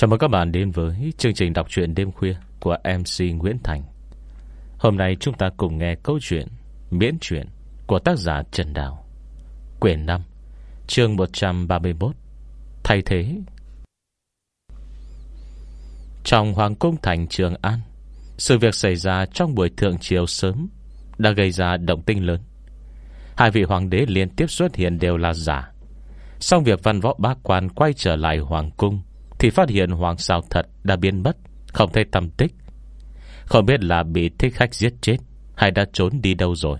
Chào mừng các bạn đến với chương trình đọc truyện đêm khuya của MC Nguyễn Thành. Hôm nay chúng ta cùng nghe câu chuyện miễn truyện của tác giả Trần Đào. Quyển 5, chương 131, Thay thế. Trong Hoàng cung thành Trường An, sự việc xảy ra trong buổi thượng chiều sớm đã gây ra động tinh lớn. Hai vị hoàng đế liên tiếp xuất hiện đều là giả. Xong việc văn võ bác quan quay trở lại Hoàng cung thì phát hiện hoàng sao thật đã biến mất, Không thấy tâm tích. Không biết là bị thích khách giết chết Hay đã trốn đi đâu rồi.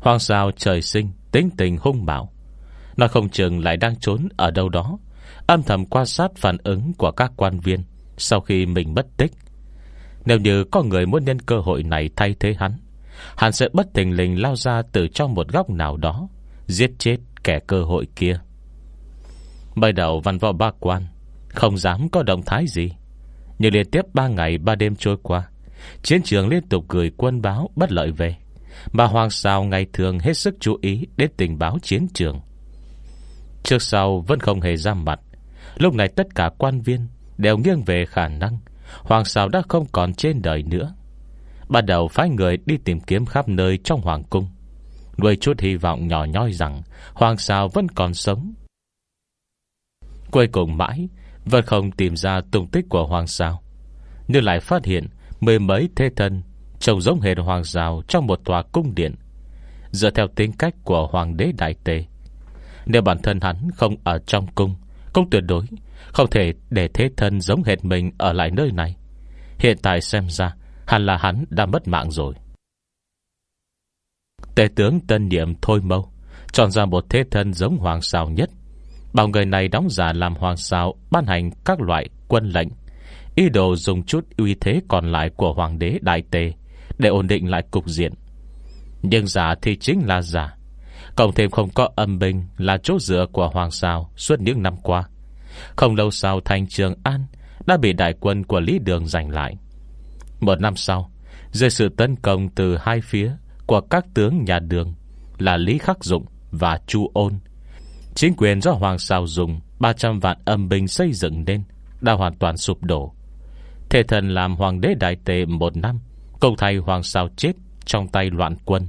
Hoàng sao trời sinh, Tính tình hung bạo. Nó không chừng lại đang trốn ở đâu đó, Âm thầm quan sát phản ứng của các quan viên Sau khi mình mất tích. Nếu như có người muốn nhân cơ hội này thay thế hắn Hắn sẽ bất tình lình lao ra từ trong một góc nào đó, Giết chết kẻ cơ hội kia. Mới đầu văn võ ba quan, Không dám có động thái gì. Nhưng liên tiếp ba ngày, ba đêm trôi qua, Chiến trường liên tục gửi quân báo bất lợi về. Mà Hoàng Sao ngày thường hết sức chú ý Đến tình báo chiến trường. Trước sau vẫn không hề ra mặt. Lúc này tất cả quan viên Đều nghiêng về khả năng. Hoàng Sao đã không còn trên đời nữa. Bắt đầu phái người đi tìm kiếm khắp nơi trong Hoàng Cung. Nuôi chút hy vọng nhỏ nhoi rằng Hoàng Sao vẫn còn sống. Cuối cùng mãi, Vẫn không tìm ra tung tích của hoàng sao Nhưng lại phát hiện Mười mấy thế thân Trông giống hệt hoàng sao trong một tòa cung điện. Dựa theo tính cách của hoàng đế đại tề, Nếu bản thân hắn không ở trong cung, Cũng tuyệt đối Không thể để thế thân giống hệt mình Ở lại nơi này. Hiện tại xem ra, Hẳn là hắn đã mất mạng rồi. Tề tướng tân niệm Thôi Mâu Chọn ra một thế thân giống hoàng sao nhất. Bảo người này đóng giả làm hoàng sao, Ban hành các loại quân lệnh. Ý đồ dùng chút uy thế còn lại Của hoàng đế đại tề Để ổn định lại cục diện. Nhưng giả thì chính là giả. Cộng thêm không có âm binh Là chỗ dựa của hoàng sao Suốt những năm qua. Không lâu sau thành trường An Đã bị đại quân của Lý Đường giành lại. Một năm sau, Dưới sự tấn công từ hai phía Của các tướng nhà đường Là Lý Khắc Dụng và Chu Ôn Chính quyền do Hoàng Sao dùng 300 vạn âm binh xây dựng nên Đã hoàn toàn sụp đổ. Thể thần làm hoàng đế đại tế một năm Công thay Hoàng Sao chết Trong tay loạn quân.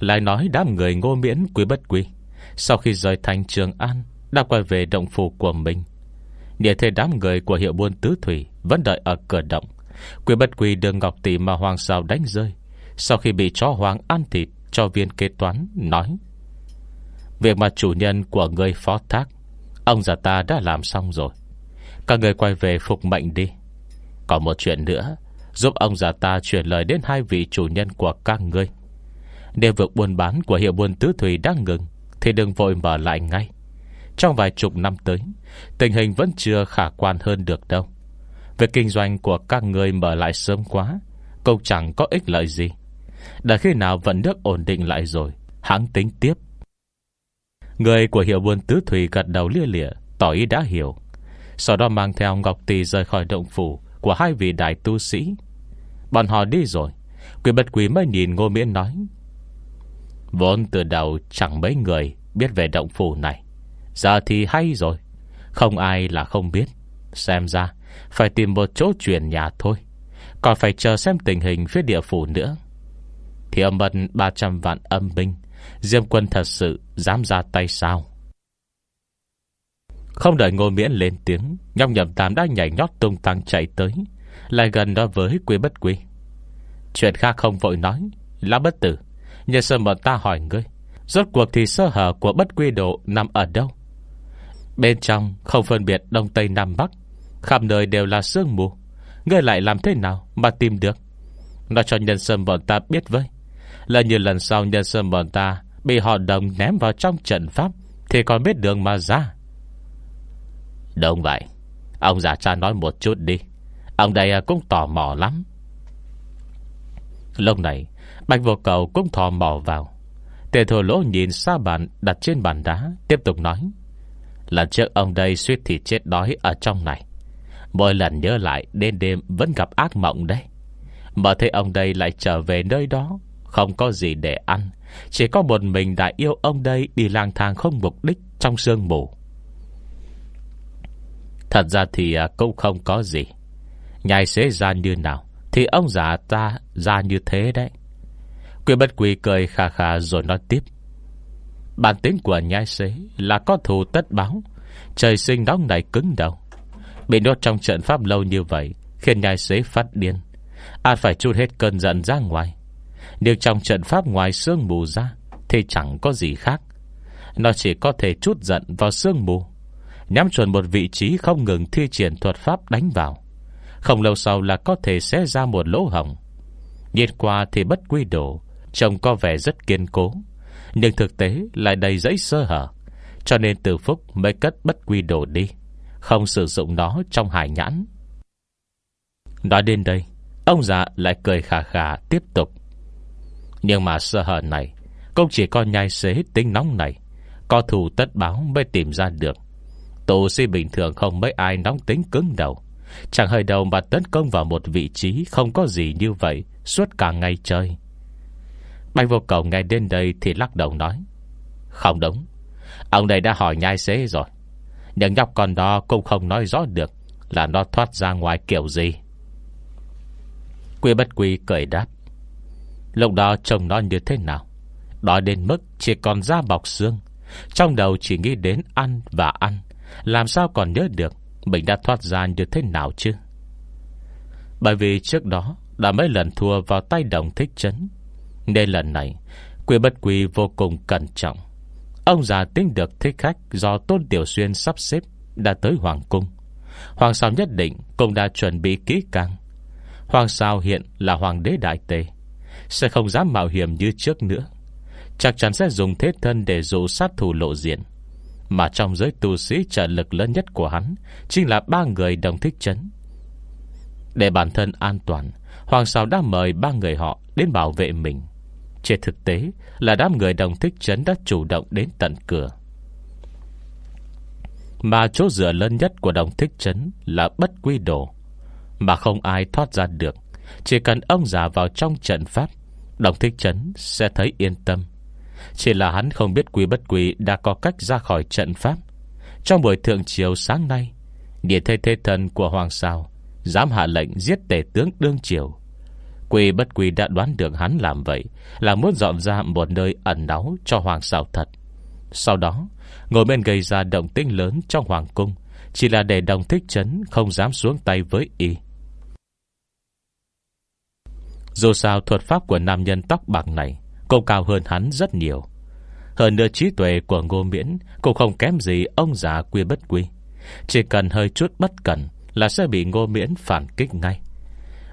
Lại nói đám người ngô miễn quý bất quý, Sau khi rời thành Trường An, Đã quay về động phủ của mình. Địa thế đám người của hiệu buôn tứ thủy Vẫn đợi ở cửa động. Quý bất quý đường ngọc tỷ mà Hoàng Sao đánh rơi, Sau khi bị chó hoàng ăn thịt Cho viên kế toán nói Việc mà chủ nhân của người phó thác, Ông già ta đã làm xong rồi. Các người quay về phục mệnh đi. Còn một chuyện nữa, Giúp ông già ta chuyển lời đến hai vị chủ nhân của các ngươi. Nếu việc buôn bán của hiệu buôn tứ thủy đang ngừng, Thì đừng vội mở lại ngay. Trong vài chục năm tới, Tình hình vẫn chưa khả quan hơn được đâu. Việc kinh doanh của các người mở lại sớm quá, Cũng chẳng có ích lợi gì. Đã khi nào vận nước ổn định lại rồi, Hãng tính tiếp. Người của hiệu buôn tứ thủy gật đầu lia lịa, Tỏ ý đã hiểu. Sau đó mang theo Ngọc Tỳ rời khỏi động phủ Của hai vị đại tu sĩ. Bọn họ đi rồi. Quỷ bật quỷ mới nhìn Ngô Miễn nói, Vốn từ đầu chẳng mấy người Biết về động phủ này. Giờ thì hay rồi. Không ai là không biết. Xem ra, phải tìm một chỗ chuyển nhà thôi. Còn phải chờ xem tình hình phía địa phủ nữa. Thì âm bận 300 vạn âm binh Diêm quân thật sự dám ra tay sao? Không đợi ngô miễn lên tiếng, Nhóc nhầm tam đã nhảy nhót tung tăng chạy tới, Lại gần đó với quý bất quý Chuyện khác không vội nói lá bất tử, Nhờ sơ mở ta hỏi ngươi, Rốt cuộc thì sơ hở của bất quy độ nằm ở đâu? Bên trong không phân biệt Đông Tây Nam Bắc, Khắp nơi đều là sương mù, Ngươi lại làm thế nào mà tìm được? Nói cho nhân sâm bọn ta biết với là như lần sau nhân sơn bọn ta Bị họ đồng ném vào trong trận pháp, Thì còn biết đường mà ra. Đúng vậy. Ông già cha nói một chút đi. Ông đây à, cũng tò mò lắm. Lúc này, Bạch vô cầu cũng thò mò vào. Tề thổ lỗ nhìn xa bàn Đặt trên bàn đá, Tiếp tục nói, Lần trước ông đây suýt thì chết đói Ở trong này. Mỗi lần nhớ lại Đêm đêm vẫn gặp ác mộng đấy. Mà thấy ông đây lại trở về nơi đó không có gì để ăn. Chỉ có một mình đại yêu ông đây Đi lang thang không mục đích trong sương mù. Thật ra thì à, cũng không có gì. Nhai xế ra như nào, Thì ông già ta ra như thế đấy. Quỷ bất quỳ cười khà khà rồi nói tiếp. Bản tính của nhai xế Là có thù tất báo. Trời sinh nóng này cứng đầu. Bị đốt trong trận pháp lâu như vậy, Khiến nhai xế phát điên. An phải chút hết cơn giận ra ngoài nhưng trong trận pháp ngoài sương mù ra, Thì chẳng có gì khác. Nó chỉ có thể chút giận vào sương mù. Nhắm chuẩn một vị trí không ngừng thi triển thuật pháp đánh vào. Không lâu sau là có thể xé ra một lỗ hồng Nhìn qua thì bất quy đổ Trông có vẻ rất kiên cố. Nhưng thực tế lại đầy giấy sơ hở, Cho nên từ phúc mới cất bất quy đổ đi. Không sử dụng nó trong hải nhãn. Nói đến đây, Ông già lại cười khà khà tiếp tục. Nhưng mà sơ hở này, Cũng chỉ có nhai xế tính nóng này, Có thù tất báo mới tìm ra được. Tù sĩ bình thường không mấy ai nóng tính cứng đầu. Chẳng hơi đầu mà tấn công vào một vị trí Không có gì như vậy, Suốt cả ngày chơi. Bạch vô cầu nghe đến đây thì lắc đầu nói, Không đúng, Ông này đã hỏi nhai xế rồi. Nhưng nhóc con đó cũng không nói rõ được Là nó thoát ra ngoài kiểu gì. Quy bất quy cười đáp Lúc đó trông nó như thế nào? Đói đến mức chỉ còn da bọc xương. Trong đầu chỉ nghĩ đến ăn và ăn. Làm sao còn nhớ được Mình đã thoát ra như thế nào chứ? Bởi vì trước đó Đã mấy lần thua vào tay đồng thích chấn. Nên lần này, Quy bất quy vô cùng cẩn trọng. Ông già tính được thích khách Do Tôn Tiểu Xuyên sắp xếp Đã tới Hoàng Cung. Hoàng sao nhất định cũng đã chuẩn bị kỹ càng. Hoàng sao hiện là hoàng đế đại tề. Sẽ không dám mạo hiểm như trước nữa. Chắc chắn sẽ dùng thế thân Để dụ sát thủ lộ diện. Mà trong giới tu sĩ trợ lực lớn nhất của hắn Chính là ba người đồng thích chấn. Để bản thân an toàn, Hoàng sào đã mời ba người họ Đến bảo vệ mình. Trên thực tế là đám người đồng thích chấn Đã chủ động đến tận cửa. Mà chỗ dựa lớn nhất của đồng thích chấn Là bất quy đồ, mà không ai thoát ra được. Chỉ cần ông già vào trong trận pháp Đồng thích chấn sẽ thấy yên tâm. Chỉ là hắn không biết quý bất quý Đã có cách ra khỏi trận pháp. Trong buổi thượng chiều sáng nay, Địa thế thế thần của Hoàng Sao Dám hạ lệnh giết tể tướng đương triều. Quỳ bất quỳ đã đoán được hắn làm vậy Là muốn dọn ra một nơi ẩn náu cho Hoàng Sao thật. Sau đó, Ngồi bên gây ra động tinh lớn trong Hoàng Cung, Chỉ là để đồng thích chấn Không dám xuống tay với y dù sao thuật pháp của nam nhân tóc bạc này Cũng cao hơn hắn rất nhiều. Hơn nữa trí tuệ của ngô miễn Cũng không kém gì ông già quy bất quy. Chỉ cần hơi chút bất cẩn Là sẽ bị ngô miễn phản kích ngay.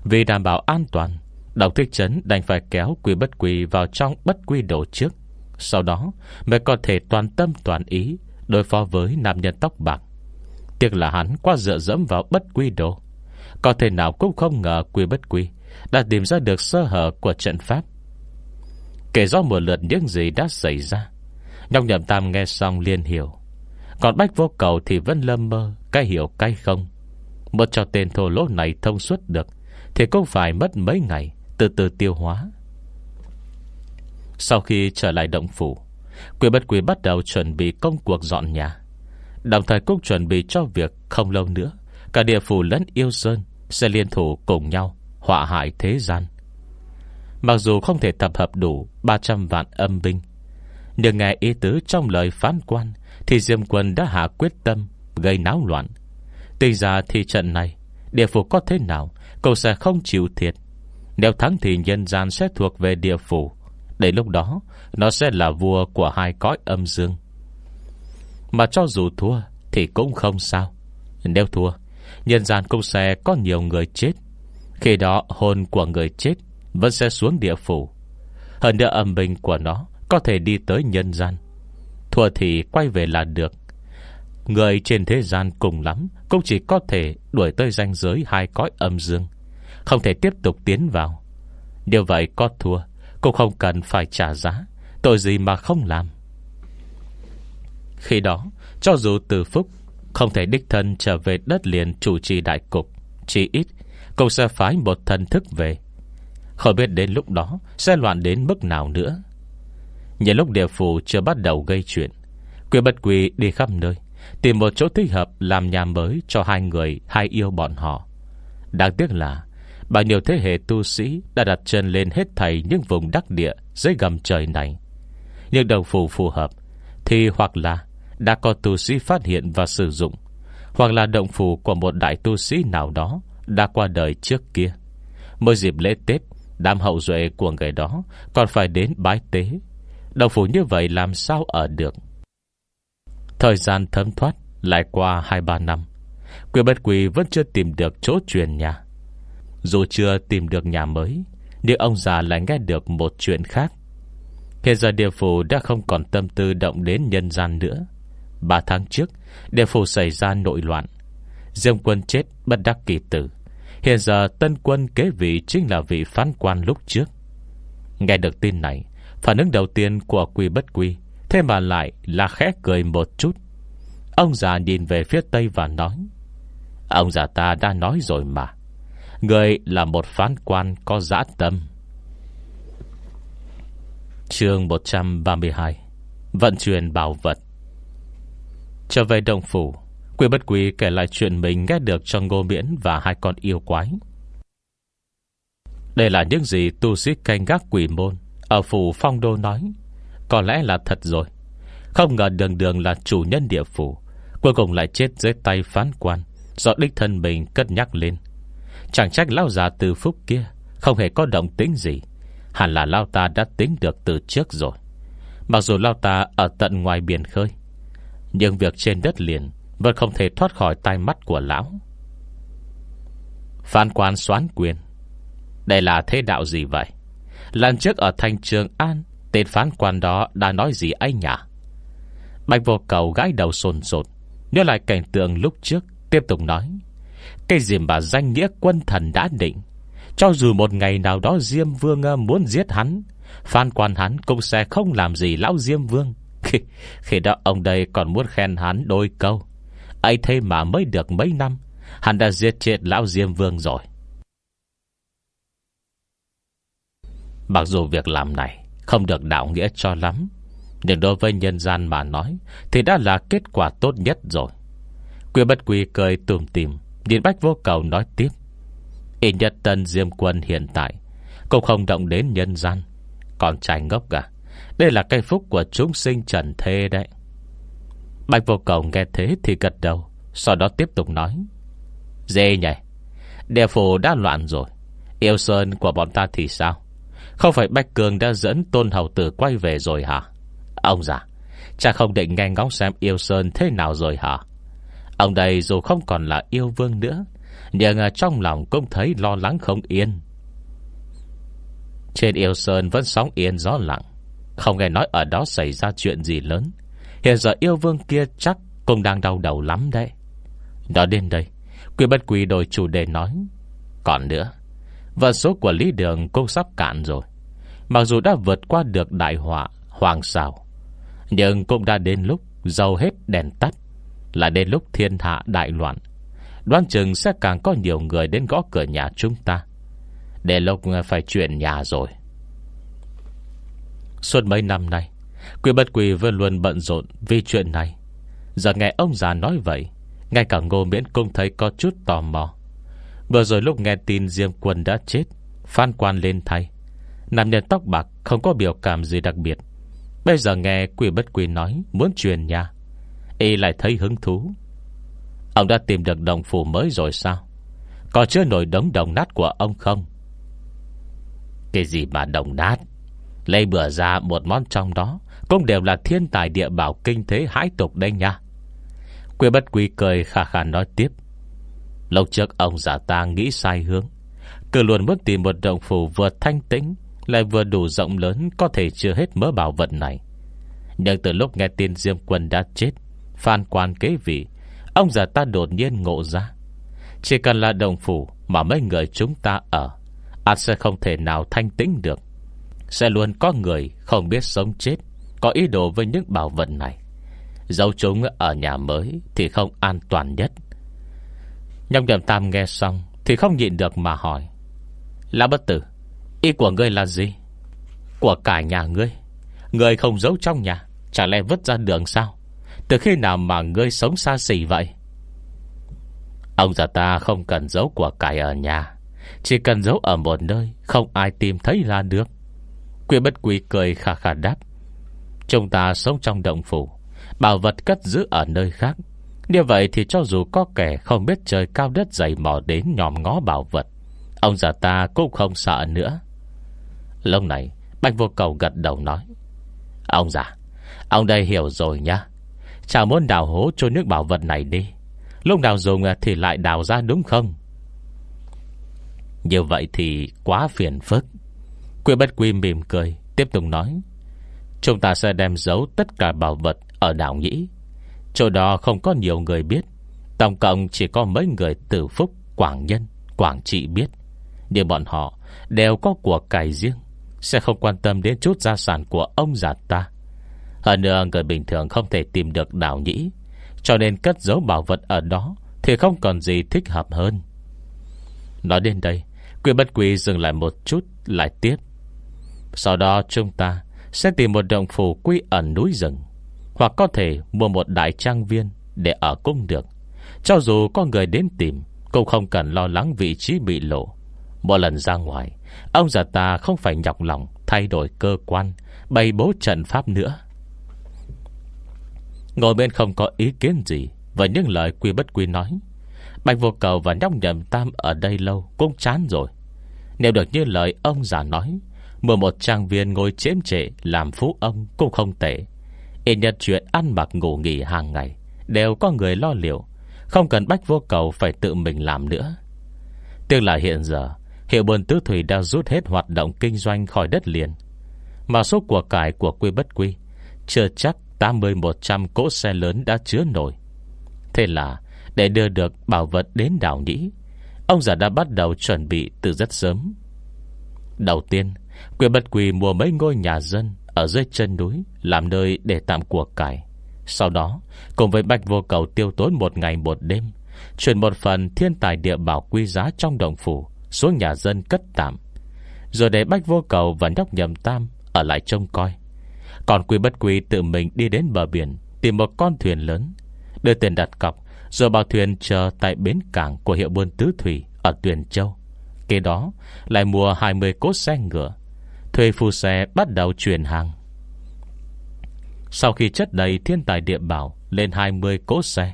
Vì đảm bảo an toàn Đồng thích chấn đành phải kéo quy bất quy Vào trong bất quy đồ trước. Sau đó mới có thể toàn tâm toàn ý Đối phó với nam nhân tóc bạc. Tiếc là hắn qua dựa dẫm vào bất quy đồ. Có thể nào cũng không ngờ quy bất quy đã tìm ra được sơ hở của trận pháp. Kể do một lượt những gì đã xảy ra Nhọc nhậm tam nghe xong liên hiểu. Còn bách vô cầu thì vẫn lâm mơ Cái hiểu cái không? Một cho tên thô lỗ này thông suốt được, Thì cũng phải mất mấy ngày Từ từ tiêu hóa. Sau khi trở lại động phủ, Quỷ bất quỷ bắt đầu chuẩn bị công cuộc dọn nhà. Đồng thời cũng chuẩn bị cho việc không lâu nữa, Cả địa phủ lẫn yêu sơn Sẽ liên thủ cùng nhau họa hại thế gian. Mặc dù không thể tập hợp đủ 300 vạn âm binh, nhưng nghe ý tứ trong lời phán quan thì Diêm quân đã hạ quyết tâm gây náo loạn. Tuy ra thì trận này, địa phủ có thế nào, cậu sẽ không chịu thiệt. Nếu thắng thì nhân gian sẽ thuộc về địa phủ. Để lúc đó, nó sẽ là vua của hai cõi âm dương. Mà cho dù thua thì cũng không sao. Nếu thua, nhân gian cũng sẽ có nhiều người chết khi đó, hồn của người chết Vẫn sẽ xuống địa phủ. Hơn nữa âm binh của nó Có thể đi tới nhân gian. Thua thì quay về là được. Người trên thế gian cùng lắm Cũng chỉ có thể đuổi tới ranh giới Hai cõi âm dương, Không thể tiếp tục tiến vào. Điều vậy có thua, Cũng không cần phải trả giá, Tội gì mà không làm. Khi đó, Cho dù từ phúc Không thể đích thân trở về đất liền chủ trì đại cục, Chỉ ít Cậu sẽ phái một thần thức về. Không biết đến lúc đó Sẽ loạn đến mức nào nữa. Nhìn lúc địa phủ chưa bắt đầu gây chuyện Quỷ bất quỷ đi khắp nơi, Tìm một chỗ thích hợp Làm nhà mới cho hai người, Hai yêu bọn họ. Đáng tiếc là, Bao nhiêu thế hệ tu sĩ Đã đặt chân lên hết thầy những vùng đắc địa Dưới gầm trời này. Nhưng đồng phù phù hợp, Thì hoặc là đã có tu sĩ phát hiện và sử dụng, Hoặc là động phù của một đại tu sĩ nào đó đã qua đời trước kia. Mỗi dịp lễ Tết, Đám hậu duệ của người đó Còn phải đến bái tế. Đồng phủ như vậy làm sao ở được? Thời gian thấm thoát Lại qua 2-3 năm Quỷ bất quỷ vẫn chưa tìm được chỗ truyền nhà. Dù chưa tìm được nhà mới, Nhưng ông già lại nghe được một chuyện khác. Hiện giờ địa phủ đã không còn tâm tư động đến nhân gian nữa. Ba tháng trước, Địa phủ xảy ra nội loạn. Dương quân chết bất đắc kỳ tử. Hiện giờ tân quân kế vị Chính là vị phán quan lúc trước. Nghe được tin này, Phản ứng đầu tiên của quy bất quy, Thế mà lại là khẽ cười một chút. Ông già nhìn về phía tây và nói, Ông già ta đã nói rồi mà. Người là một phán quan có dã tâm. Chương 132 Vận chuyển bảo vật. Trở về đồng phủ. Quỷ bất quỷ kể lại chuyện mình nghe được cho ngô miễn và hai con yêu quái. Đây là những gì tu sĩ canh gác quỷ môn ở phủ phong đô nói. Có lẽ là thật rồi. Không ngờ đường đường là chủ nhân địa phủ. Cuối cùng lại chết dưới tay phán quan, do đích thân mình cất nhắc lên. Chẳng trách lao già từ phúc kia không hề có động tính gì. Hẳn là lao ta đã tính được từ trước rồi. Mặc dù lao ta ở tận ngoài biển khơi, Nhưng việc trên đất liền vẫn không thể thoát khỏi tai mắt của lão. Phan quan xoán quyền. Đây là thế đạo gì vậy? Lần trước ở thành trường An Tên phán quan đó đã nói gì anh nhỉ? Bạch vô cầu gái đầu sồn sột Nhớ lại cảnh tượng lúc trước Tiếp tục nói Cái gì mà danh nghĩa quân thần đã định? Cho dù một ngày nào đó Diêm Vương ờ, muốn giết hắn Phan quan hắn cũng sẽ không làm gì lão Diêm Vương. Khi, khi đó ông đây còn muốn khen hắn đôi câu ấy thế mà mới được mấy năm? Hắn đã giết chết lão Diêm Vương rồi. Mặc dù việc làm này Không được đạo nghĩa cho lắm, Nhưng đối với nhân gian mà nói Thì đã là kết quả tốt nhất rồi. Quyên bất quy cười tùm tìm Nhìn bách vô cầu nói tiếp. Ít nhất tân Diêm Quân hiện tại Cũng không động đến nhân gian. Còn trai ngốc cả Đây là cây phúc của chúng sinh trần thê đấy. Bạch vô cầu nghe thế thì gật đầu, Sau đó tiếp tục nói. Dê nhỉ, Địa phủ đã loạn rồi, Yêu Sơn của bọn ta thì sao? Không phải Bạch Cường đã dẫn Tôn Hầu Tử quay về rồi hả? Ông già, Cha không định nghe ngóng xem Yêu Sơn thế nào rồi hả? Ông đây dù không còn là yêu vương nữa, Nhưng trong lòng cũng thấy lo lắng không yên. Trên Yêu Sơn vẫn sóng yên gió lặng, Không nghe nói ở đó xảy ra chuyện gì lớn. Hiện giờ yêu vương kia chắc Cũng đang đau đầu lắm đấy. Nói đến đây Quy bất quy đổi chủ đề nói. Còn nữa, Vận số của Lý Đường cũng sắp cạn rồi. Mặc dù đã vượt qua được đại họa, Hoàng xào, Nhưng cũng đã đến lúc Dầu hết đèn tắt, Là đến lúc thiên hạ đại loạn. Đoan chừng sẽ càng có nhiều người Đến gõ cửa nhà chúng ta. Để lộc phải chuyển nhà rồi. Suốt mấy năm nay Quỷ bất quỷ vẫn luôn bận rộn Vì chuyện này. Giờ nghe ông già nói vậy, Ngay cả ngô miễn cũng thấy có chút tò mò. Vừa rồi lúc nghe tin Diêm quân đã chết, Phan quan lên thay. Nam nhân tóc bạc không có biểu cảm gì đặc biệt. Bây giờ nghe quỷ bất quỷ nói Muốn truyền nhà, Y lại thấy hứng thú. Ông đã tìm được đồng phủ mới rồi sao? Có chưa nổi đống đồng nát của ông không? Cái gì mà đồng nát? Lấy bữa ra một món trong đó cũng đều là thiên tài địa bảo kinh thế hãi tục đây nha. Quê bất quý cười khả khả nói tiếp. Lâu trước ông giả ta nghĩ sai hướng. Cứ luôn muốn tìm một động phủ vừa thanh tĩnh, Lại vừa đủ rộng lớn, Có thể chưa hết mớ bảo vật này. Nhưng từ lúc nghe tin Diêm Quân đã chết, Phan quan kế vị, Ông già ta đột nhiên ngộ ra. Chỉ cần là đồng phủ Mà mấy người chúng ta ở Anh sẽ không thể nào thanh tĩnh được. Sẽ luôn có người không biết sống chết có ý đồ với những bảo vật này. Giấu chúng ở nhà mới Thì không an toàn nhất. Nhông nhầm tam nghe xong Thì không nhịn được mà hỏi. Lão bất tử, Ý của ngươi là gì? Của cả nhà ngươi. Ngươi không giấu trong nhà, Chả lẽ vứt ra đường sao? Từ khi nào mà ngươi sống xa xỉ vậy? Ông già ta không cần giấu của cải ở nhà. Chỉ cần giấu ở một nơi, Không ai tìm thấy là được. Quy bất quy cười khà khà đáp. Chúng ta sống trong động phủ. Bảo vật cất giữ ở nơi khác. Như vậy thì cho dù có kẻ Không biết trời cao đất dày mò đến nhòm ngó bảo vật, Ông già ta cũng không sợ nữa. Lúc này, Bạch vô cầu gật đầu nói, Ông già, Ông đây hiểu rồi nhá. Chả muốn đào hố cho nước bảo vật này đi. Lúc nào dùng thì lại đào ra đúng không? Như vậy thì quá phiền phức. Quyên bất quy mỉm cười, Tiếp tục nói Chúng ta sẽ đem giấu tất cả bảo vật Ở đảo Nhĩ. Chỗ đó không có nhiều người biết. Tổng cộng chỉ có mấy người tử phúc Quảng Nhân, Quảng Trị biết. Nhưng bọn họ đều có của cải riêng Sẽ không quan tâm đến chút gia sản của ông già ta. Hơn nữa người bình thường không thể tìm được đảo Nhĩ. Cho nên cất giấu bảo vật ở đó Thì không còn gì thích hợp hơn. Nói đến đây Quy bất quy dừng lại một chút Lại tiếp. Sau đó chúng ta sẽ tìm một động phủ quy ẩn núi rừng, Hoặc có thể mua một đại trang viên Để ở cung được. Cho dù có người đến tìm, Cũng không cần lo lắng vị trí bị lộ. Một lần ra ngoài, Ông già ta không phải nhọc lòng Thay đổi cơ quan, Bày bố trận pháp nữa. Ngồi bên không có ý kiến gì và những lời quy bất quy nói. Bạch vô cầu và nhóc nhầm tam Ở đây lâu cũng chán rồi. Nếu được như lời ông già nói Mua một trang viên ngồi chếm trệ Làm phú ông cũng không tệ. Ít nhất chuyện ăn mặc ngủ nghỉ hàng ngày Đều có người lo liệu, Không cần bách vô cầu phải tự mình làm nữa. Tức là hiện giờ, Hiệu buôn tứ thủy đã rút hết hoạt động kinh doanh khỏi đất liền, Mà số của cải của quy bất quy Chưa chắc 80-100 cỗ xe lớn đã chứa nổi. Thế là, Để đưa được bảo vật đến đảo Nhĩ, Ông già đã bắt đầu chuẩn bị từ rất sớm. Đầu tiên Quyền bất quỳ mua mấy ngôi nhà dân Ở dưới chân núi, Làm nơi để tạm của cải. Sau đó, cùng với Bạch Vô Cầu tiêu tốn một ngày một đêm, Chuyển một phần thiên tài địa bảo quý giá trong đồng phủ Xuống nhà dân cất tạm. Rồi để bách Vô Cầu và nhóc nhầm tam Ở lại trông coi. Còn Quy Bất Quy tự mình đi đến bờ biển, Tìm một con thuyền lớn, Đưa tiền đặt cọc, Rồi bảo thuyền chờ tại bến cảng Của hiệu buôn tứ thủy ở Tuyền Châu. Kế đó, lại mua 20 cốt xe ngựa Thuê phu xe bắt đầu chuyển hàng. Sau khi chất đầy thiên tài địa bảo Lên 20 cỗ xe,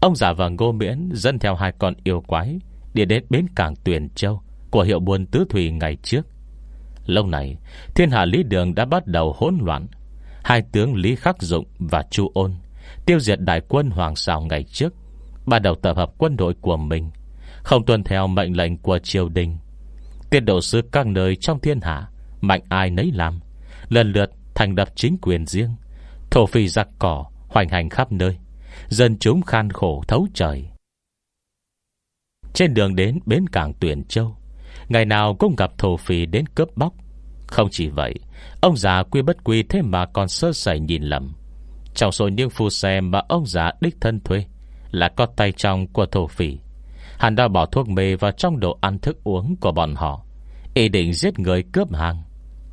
Ông giả và ngô miễn Dẫn theo hai con yêu quái Đi đến bến cảng Tuyền Châu Của hiệu buôn tứ thủy ngày trước. Lâu này, Thiên hạ lý đường đã bắt đầu hỗn loạn. Hai tướng Lý Khắc Dụng và Chu Ôn Tiêu diệt đại quân Hoàng Sào ngày trước, Bắt đầu tập hợp quân đội của mình, Không tuân theo mệnh lệnh của triều đình. Tiết độ sứ các nơi trong thiên hạ Mạnh ai nấy làm, Lần lượt thành lập chính quyền riêng, Thổ phi giặc cỏ Hoành hành khắp nơi, Dân chúng khan khổ thấu trời. Trên đường đến bến cảng Tuyển Châu, Ngày nào cũng gặp thổ phỉ đến cướp bóc. Không chỉ vậy, Ông già quy bất quy thế mà còn sơ sẩy nhìn lầm. Trong số những phu xe mà ông già đích thân thuê Là có tay trong của thổ phỉ. Hắn đã bỏ thuốc mê vào trong đồ ăn thức uống của bọn họ, Ý định giết người cướp hàng.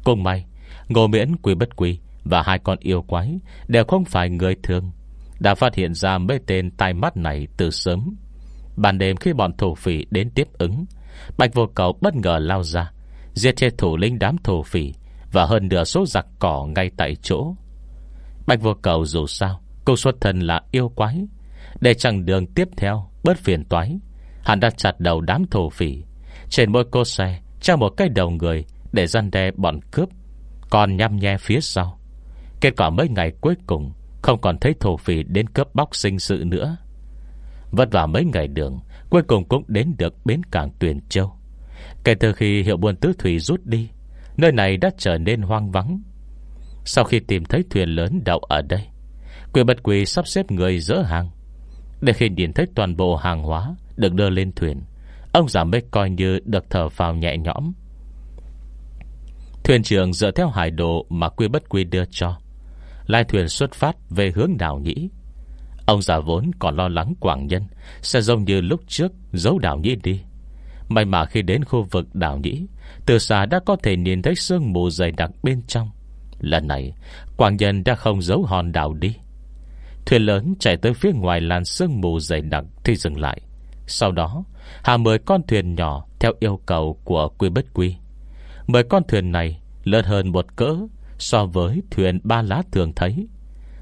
Cùng may, Ngô miễn quỷ bất quỷ Và hai con yêu quái Đều không phải người thường, Đã phát hiện ra mấy tên tai mắt này từ sớm. Ban đêm khi bọn thổ phỉ đến tiếp ứng, Bạch vô cầu bất ngờ lao ra, Giết chết thủ lĩnh đám thổ phỉ Và hơn nửa số giặc cỏ ngay tại chỗ. Bạch vô cầu dù sao Cô xuất thân là yêu quái, Để chẳng đường tiếp theo Bớt phiền toái, Hắn đã chặt đầu đám thổ phỉ, Trên mỗi cô xe Trao một cái đầu người để gian đe bọn cướp, Còn nhăm nhe phía sau. Kết quả mấy ngày cuối cùng, Không còn thấy thổ phỉ đến cướp bóc sinh sự nữa. Vất vả mấy ngày đường, Cuối cùng cũng đến được bến cảng Tuyền Châu. Kể từ khi hiệu buôn tứ thủy rút đi, Nơi này đã trở nên hoang vắng. Sau khi tìm thấy thuyền lớn đậu ở đây Quỷ bật quỷ sắp xếp người dỡ hàng. Để khi nhìn thấy toàn bộ hàng hóa Được đưa lên thuyền, Ông giả mới coi như được thở vào nhẹ nhõm. Thuyền trưởng dựa theo hải đồ Mà quy bất quy đưa cho. Lai thuyền xuất phát về hướng đảo Nhĩ. Ông già vốn còn lo lắng Quảng Nhân, Sẽ giống như lúc trước Giấu đảo Nhĩ đi. May mà khi đến khu vực đảo Nhĩ, Từ xa đã có thể nhìn thấy sương mù dày đặc bên trong. Lần này, Quảng Nhân đã không giấu hòn đảo đi. Thuyền lớn chạy tới phía ngoài làn sương mù dày đặc Thì dừng lại. Sau đó Hà mười con thuyền nhỏ Theo yêu cầu của quy bất quy. Bởi con thuyền này lớn hơn một cỡ So với thuyền ba lá thường thấy.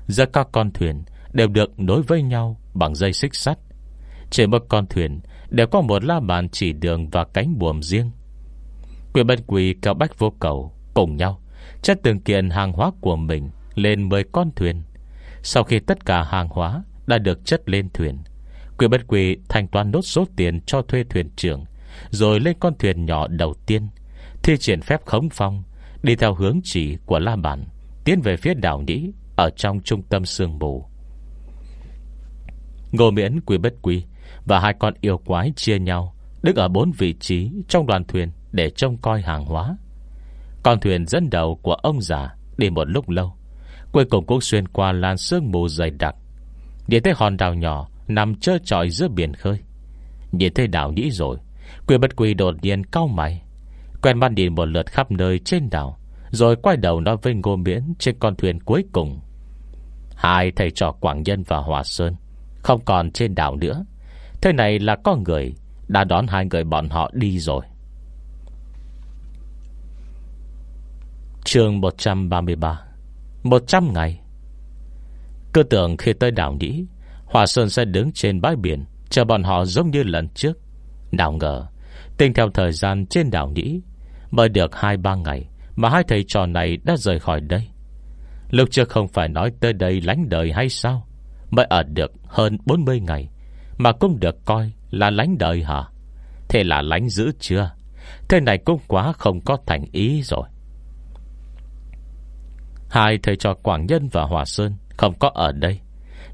Giờ các con thuyền Đều được nối với nhau Bằng dây xích sắt. Trên một con thuyền Đều có một la bàn chỉ đường và cánh buồm riêng. Quyền bất quỳ cao bách vô cầu Cùng nhau Chất từng kiện hàng hóa của mình Lên 10 con thuyền. Sau khi tất cả hàng hóa Đã được chất lên thuyền Quyền bất quỳ thanh toán nốt số tiền Cho thuê thuyền trưởng, Rồi lên con thuyền nhỏ đầu tiên. Thi triển phép khống phong, Đi theo hướng chỉ của La Bản Tiến về phía đảo Nhĩ, Ở trong trung tâm sương mù. Ngô miễn quý bất quý Và hai con yêu quái chia nhau, Đứng ở bốn vị trí trong đoàn thuyền Để trông coi hàng hóa. Con thuyền dẫn đầu của ông già Đi một lúc lâu, Cuối cùng cũng xuyên qua làn sương mù dày đặc. Nhìn thấy hòn đảo nhỏ Nằm trơ trọi giữa biển khơi, Nhìn thấy đảo nhĩ rồi Quyền bất quỳ đột nhiên cau mày Quen mắt nhìn một lượt khắp nơi trên đảo, Rồi quay đầu nói với Ngô Miễn Trên con thuyền cuối cùng. Hai thầy trò Quảng Nhân và Hòa Sơn Không còn trên đảo nữa. Thế này là có người, Đã đón hai người bọn họ đi rồi. Chương 133 100 ngày. Cơ tưởng khi tới đảo Nhĩ, Hòa Sơn sẽ đứng trên bãi biển, Chờ bọn họ giống như lần trước. Nào ngờ, Tính theo thời gian trên đảo Nhĩ Mới được 2-3 ngày Mà hai thầy trò này đã rời khỏi đây. Lúc trước không phải nói tới đây lánh đời hay sao? Mới ở được hơn 40 ngày Mà cũng được coi là lánh đời hả? Thế là lánh dữ chưa? Thế này cũng quá không có thành ý rồi. Hai thầy trò Quảng Nhân và Hòa Sơn Không có ở đây.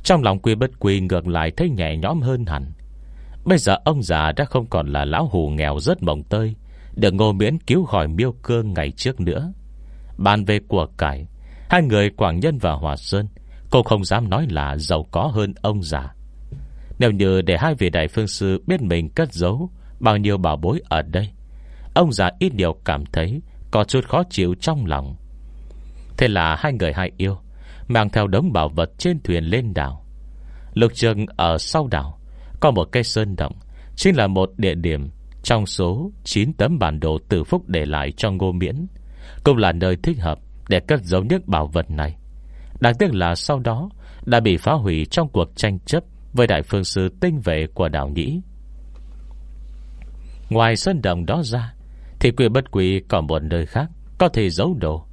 Trong lòng quy bất quy ngược lại thấy nhẹ nhõm hơn hẳn. Bây giờ ông già đã không còn là lão hù nghèo rất mộng tơi được ngô miễn cứu khỏi miêu cương ngày trước nữa. Bàn về của cải, Hai người Quảng Nhân và Hòa Sơn, Cô không dám nói là giàu có hơn ông già. Nếu như để hai vị đại phương sư Biết mình cất giấu Bao nhiêu bảo bối ở đây, Ông già ít điều cảm thấy Có chút khó chịu trong lòng. Thế là hai người hai yêu, Mang theo đống bảo vật trên thuyền lên đảo. Lục trường ở sau đảo, Có một cây sơn động, Chính là một địa điểm trong số 9 tấm bản đồ từ phúc để lại cho ngô miễn, Cũng là nơi thích hợp Để cất giấu những bảo vật này. Đáng tiếc là sau đó Đã bị phá hủy trong cuộc tranh chấp Với đại phương sư tinh vệ của đảo Nhĩ. Ngoài sân đồng đó ra, Thì quyền bất quỷ còn một nơi khác Có thể giấu đồ.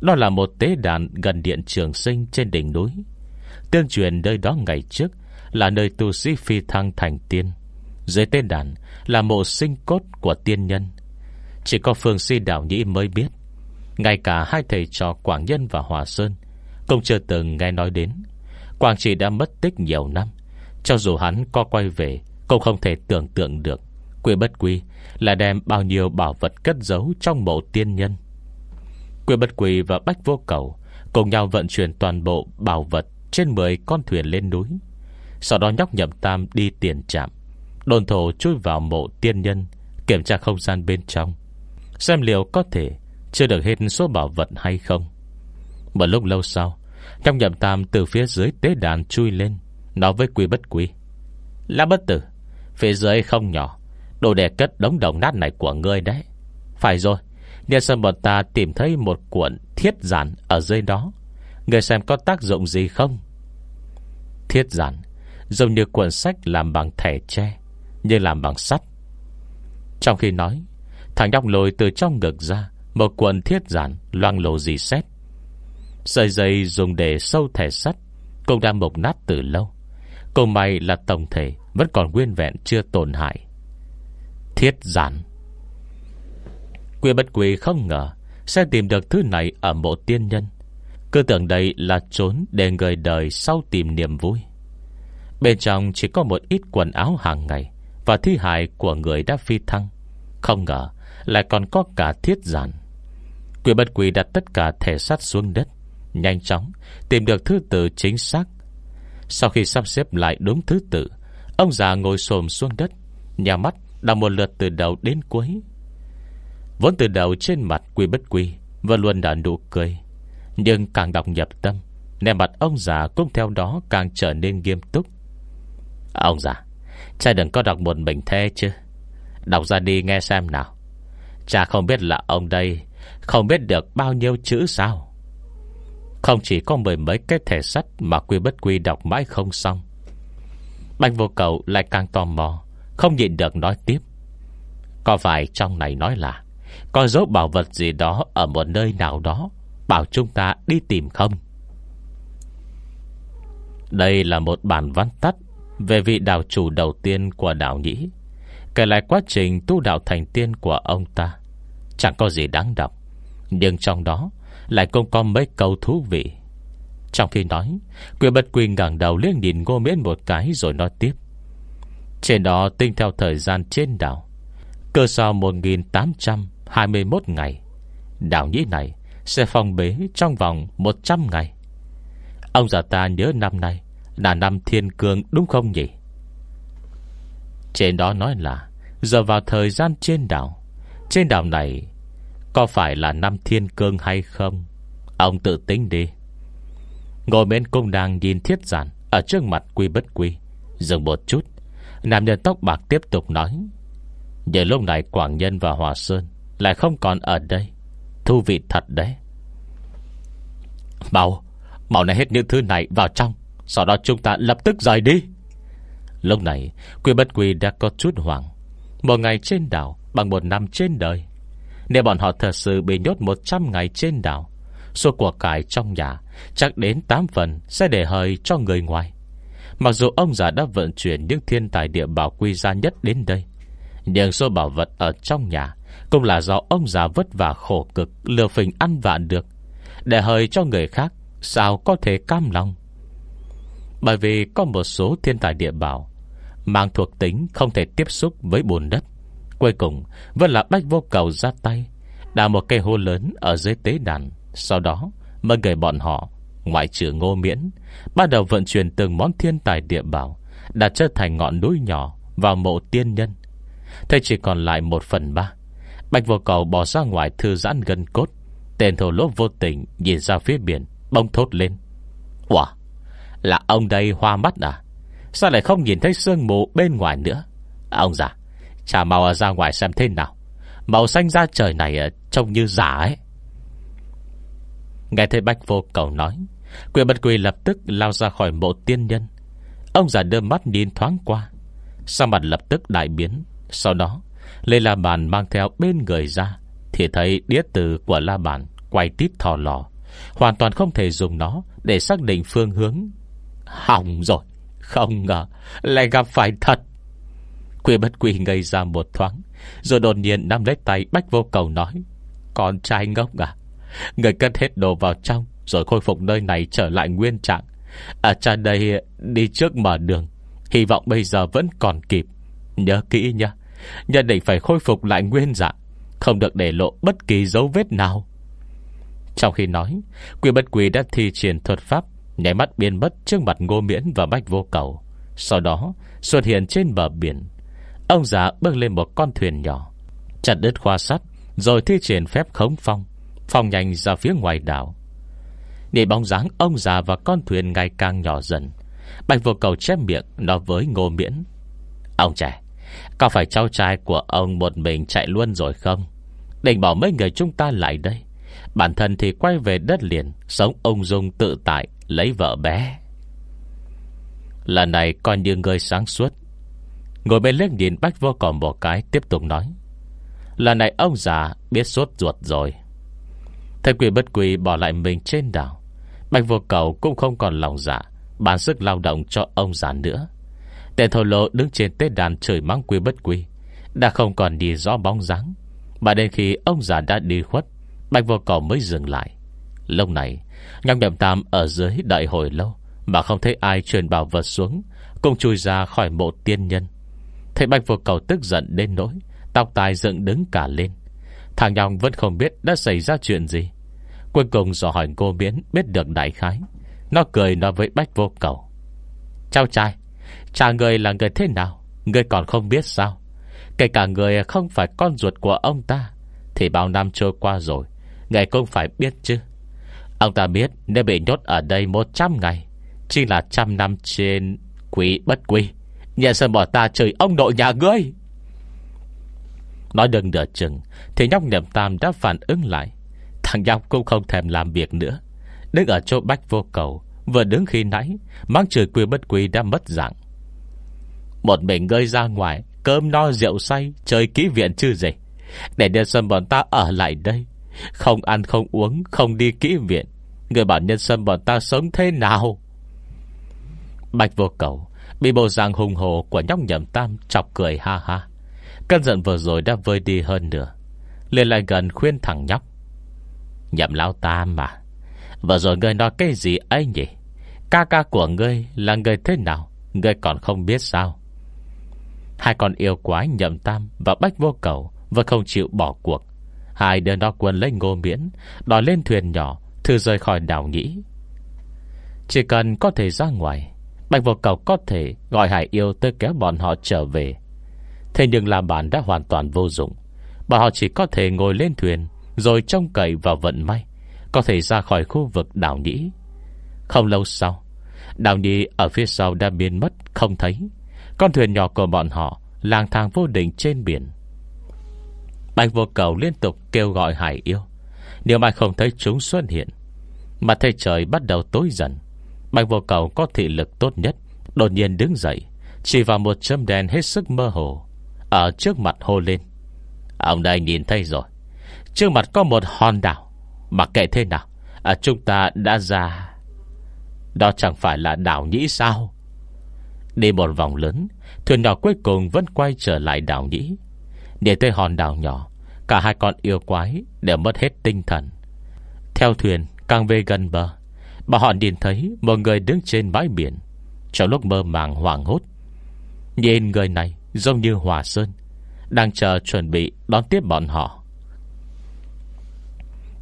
Đó là một tế đàn gần điện trường sinh trên đỉnh núi. Tương truyền nơi đó ngày trước Là nơi tu sĩ phi thăng thành tiên. Dưới tên đàn Là mộ sinh cốt của tiên nhân. Chỉ có phương si Đạo nhĩ mới biết, Ngay cả hai thầy trò Quảng Nhân và Hòa Sơn Cũng chưa từng nghe nói đến. Quảng trị đã mất tích nhiều năm, Cho dù hắn có quay về Cũng không thể tưởng tượng được Quy bất quy là đem bao nhiêu bảo vật cất giấu trong mộ tiên nhân. Quy bất quy và Bách Vô Cầu Cùng nhau vận chuyển toàn bộ bảo vật Trên 10 con thuyền lên núi, Sau đó nhóc nhậm tam đi tiền trạm. Đồn thổ chui vào mộ tiên nhân, Kiểm tra không gian bên trong, Xem liệu có thể Chưa được hết số bảo vật hay không. Một lúc lâu sau, trong nhậm tam từ phía dưới tế đàn chui lên, Nói với quy bất quy Là bất tử, Phía dưới không nhỏ, Đồ đẻ cất đống đồng nát này của ngươi đấy. Phải rồi Nhà sân bọn ta tìm thấy một cuộn thiết giản Ở dưới đó Người xem có tác dụng gì không? Thiết giản Giống như cuộn sách làm bằng thẻ tre. Như làm bằng sắt. Trong khi nói, Thằng nhóc lồi từ trong ngực ra, Một quần thiết giản loang lổ dì xét. Sợi dây dùng để sâu thẻ sắt, Cũng đã mộc nát từ lâu. Cùng may là tổng thể, Vẫn còn nguyên vẹn, chưa tổn hại. Thiết giản. Quy bất quy không ngờ, Sẽ tìm được thứ này ở mộ tiên nhân. Cứ tưởng đây là trốn Để người đời sau tìm niềm vui. Bên trong chỉ có một ít quần áo hàng ngày và thi hài của người đã phi thăng. Không ngờ, Lại còn có cả thiết giản. Quỷ bất quỷ đặt tất cả thẻ sắt xuống đất, Nhanh chóng Tìm được thứ tự chính xác. Sau khi sắp xếp lại đúng thứ tự, Ông già ngồi xồm xuống đất, Nhà mắt Đọc một lượt từ đầu đến cuối. Vốn từ đầu trên mặt quy bất quy Và luôn đã nụ cười. Nhưng càng đọc nhập tâm Nè mặt ông già cũng theo đó càng trở nên nghiêm túc. Ông già Cha đừng có đọc một mình thế chứ. Đọc ra đi nghe xem nào. Cha không biết là ông đây Không biết được bao nhiêu chữ sao. Không chỉ có mười mấy cái thẻ sắt Mà quy bất quy đọc mãi không xong. Bạch vô cầu lại càng tò mò, Không nhịn được nói tiếp. Có phải trong này nói là Có dấu bảo vật gì đó Ở một nơi nào đó Bảo chúng ta đi tìm không? Đây là một bản văn tắt về vị đạo chủ đầu tiên của đạo nhĩ, Kể lại quá trình tu đạo thành tiên của ông ta. Chẳng có gì đáng đọc, Nhưng trong đó Lại cũng có mấy câu thú vị. Trong khi nói Quyền bất quy ngẳng đầu liếc nhìn ngô miễn một cái Rồi nói tiếp. Trên đó tinh theo thời gian trên đảo, Cơ sau 1821 ngày Đảo nhĩ này Sẽ phong bế trong vòng 100 ngày. Ông già ta nhớ năm nay là năm thiên cương đúng không nhỉ? Trên đó nói là, Giờ vào thời gian trên đảo. Trên đảo này, Có phải là năm thiên cương hay không? Ông tự tính đi. Ngồi bên cung đang nhìn thiết giản Ở trước mặt quy bất quy. Dừng một chút. Nam nhân tóc bạc tiếp tục nói, Giờ lúc này Quảng Nhân và Hòa Sơn Lại không còn ở đây. Thu vị thật đấy. Bảo Bảo này hết những thứ này vào trong. Sau đó chúng ta lập tức rời đi. Lúc này, Quy bất quy đã có chút hoảng. Một ngày trên đảo Bằng một năm trên đời. Nếu bọn họ thật sự bị nhốt 100 ngày trên đảo, Số của cải trong nhà Chắc đến 8 phần Sẽ để hơi cho người ngoài. Mặc dù ông già đã vận chuyển Những thiên tài địa bảo quy gia nhất đến đây, Nhưng số bảo vật ở trong nhà Cũng là do ông già vất vả khổ cực Lừa phình ăn vạn được. Để hơi cho người khác, Sao có thể cam lòng? Bởi vì có một số thiên tài địa bảo, Mang thuộc tính không thể tiếp xúc với bùn đất. Cuối cùng, Vẫn là bách vô cầu ra tay, Đào một cây hô lớn ở dưới tế đàn. Sau đó mới gửi bọn họ, Ngoại trừ ngô miễn, Bắt đầu vận chuyển từng món thiên tài địa bảo Đã trở thành ngọn núi nhỏ Vào mộ tiên nhân. Thế chỉ còn lại một phần ba Bạch vô cầu bỏ ra ngoài thư giãn gần cốt, Tên thổ lỗ vô tình Nhìn ra phía biển, Bông thốt lên. Wow là ông đây hoa mắt à? Sao lại không nhìn thấy sương mù bên ngoài nữa? À, Ông già Chả màu ra ngoài xem thế nào. Màu xanh da trời này ờ, trông như giả ấy. Nghe thấy Bách vô cầu nói Quyền bất quỳ lập tức lao ra khỏi mộ tiên nhân. Ông già đưa mắt nhìn thoáng qua. Sao mặt lập tức đại biến. Sau đó Lê La Bàn mang theo bên người ra Thì thấy đĩa từ của La Bàn Quay tít thò lò. Hoàn toàn không thể dùng nó Để xác định phương hướng Hỏng rồi. Không ngờ, Lại gặp phải thật. Quy bất quy ngây ra một thoáng, Rồi đột nhiên nắm lấy tay Bách vô cầu nói, Con trai ngốc à Người cất hết đồ vào trong, Rồi khôi phục nơi này trở lại nguyên trạng. À cha đây, đi trước mở đường, Hy vọng bây giờ vẫn còn kịp. Nhớ kỹ nha Nhất định phải khôi phục lại nguyên dạng, Không được để lộ bất kỳ dấu vết nào. Trong khi nói, Quy bất quỷ đã thi triển thuật pháp Nhảy mắt biến mất trước mặt ngô miễn và bách vô cầu. Sau đó, xuất hiện trên bờ biển. Ông già bước lên một con thuyền nhỏ, Chặt đứt khoa sắt, Rồi thi triển phép khống phong Phong nhanh ra phía ngoài đảo. Để bóng dáng ông già và con thuyền ngày càng nhỏ dần Bạch vô cầu chép miệng Nói với ngô miễn. Ông trẻ, Có phải cháu trai của ông một mình chạy luôn rồi không? Định bỏ mấy người chúng ta lại đây. Bản thân thì quay về đất liền, Sống ông dung tự tại Lấy vợ bé. Lần này coi như người sáng suốt. Ngồi bên liếc nhìn Bách vô còn một cái, Tiếp tục nói. Lần này ông già biết sốt ruột rồi. Thầy quỷ bất quỷ bỏ lại mình trên đảo. Bạch vô cầu cũng không còn lòng dạ Bán sức lao động cho ông già nữa. Tên thổ lộ đứng trên tết đàn trời mắng quy bất quy Đã không còn đi rõ bóng dáng. Mà đến khi ông già đã đi khuất Bạch vô cầu mới dừng lại. Lúc này Nhong nhậm tam ở dưới đợi hồi lâu Mà không thấy ai truyền bảo vật xuống Cùng chui ra khỏi mộ tiên nhân. Thấy bạch vô cầu tức giận đến nỗi, Tóc tai dựng đứng cả lên. Thằng Nhong vẫn không biết đã xảy ra chuyện gì. Cuối cùng dò hỏi cô biến Biết được đại khái. Nó cười nói với bách vô cầu. Chào trai, Cha người là người thế nào? Người còn không biết sao? Kể cả người không phải con ruột của ông ta, Thì bao năm trôi qua rồi, Ngài cũng phải biết chứ. Ông ta biết nếu bị nhốt ở đây 100 ngày, chỉ là trăm năm trên quý bất quý nhà sơn bỏ ta chửi ông nội nhà ngươi. Nói đừng nửa chừng, Thì nhóc niệm tam đã phản ứng lại. Thằng nhóc cũng không thèm làm việc nữa. Đứng ở chỗ bách vô cầu, Vừa đứng khi nãy Mang chửi quỷ bất quý đã mất dạng. Một mình ngơi ra ngoài, Cơm no rượu say, Chơi ký viện chứ gì? Để nhà sơn bọn ta ở lại đây không ăn, không uống, Không đi kỹ viện. Người bảo nhân sâm bọn ta sống thế nào? Bạch vô cầu, Bị bộ dạng hùng hồ của nhóc nhậm tam Chọc cười ha ha. Cơn giận vừa rồi đã vơi đi hơn nữa liền lại gần khuyên thằng nhóc. Nhậm lão tam mà, Vừa rồi ngươi nói cái gì ấy nhỉ? Ca ca của ngươi là người thế nào? Ngươi còn không biết sao? Hai con yêu quái nhậm tam Và bách vô cầu Và không chịu bỏ cuộc. Hai đứa nó quân lấy ngô miễn, Đòi lên thuyền nhỏ Thư rời khỏi đảo nhĩ. Chỉ cần có thể ra ngoài, Bạch vô cầu có thể gọi hải yêu tới kéo bọn họ trở về. Thế nhưng là bản đã hoàn toàn vô dụng. Bọn họ chỉ có thể ngồi lên thuyền, Rồi trông cậy vào vận may, Có thể ra khỏi khu vực đảo nhĩ. Không lâu sau, Đảo nhĩ ở phía sau đã biến mất Không thấy. Con thuyền nhỏ của bọn họ lang thang vô định trên biển. Bạch vô cầu liên tục kêu gọi hải yêu. Nếu mà không thấy chúng xuất hiện Mà thấy trời bắt đầu tối dần Bạch vô cầu có thị lực tốt nhất Đột nhiên đứng dậy Chỉ vào một châm đèn hết sức mơ hồ Ở trước mặt hô lên. Ông đây nhìn thấy rồi. Trước mặt có một hòn đảo. Mặc kệ thế nào à, Chúng ta đã ra. Đó chẳng phải là đảo nhĩ sao? Đi một vòng lớn Thuyền nhỏ cuối cùng vẫn quay trở lại đảo nhĩ. Để tới hòn đảo nhỏ, Cả hai con yêu quái Đều mất hết tinh thần. Theo thuyền, càng về gần bờ, Bà họ nhìn thấy một người đứng trên bãi biển, Trong lúc mơ màng hoảng hốt. Nhìn người này giống như Hòa Sơn, Đang chờ chuẩn bị đón tiếp bọn họ.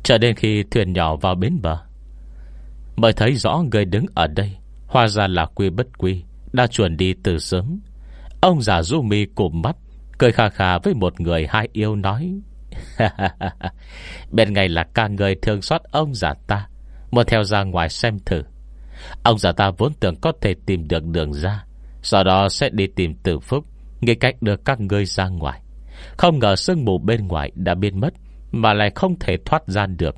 Chờ đến khi thuyền nhỏ vào bến bờ, Mới thấy rõ người đứng ở đây Hoa ra là quy bất quy, Đã chuẩn đi từ sớm. Ông già du mi cụm mắt Cười khà khà với một người hai yêu nói. Bên ngày là ca người thương xót ông già ta. Muốn theo ra ngoài xem thử. Ông già ta vốn tưởng có thể tìm được đường ra. Sau đó sẽ đi tìm tử phúc, Nghĩ cách đưa các ngươi ra ngoài. Không ngờ sương mù bên ngoài đã biến mất, Mà lại không thể thoát ra được.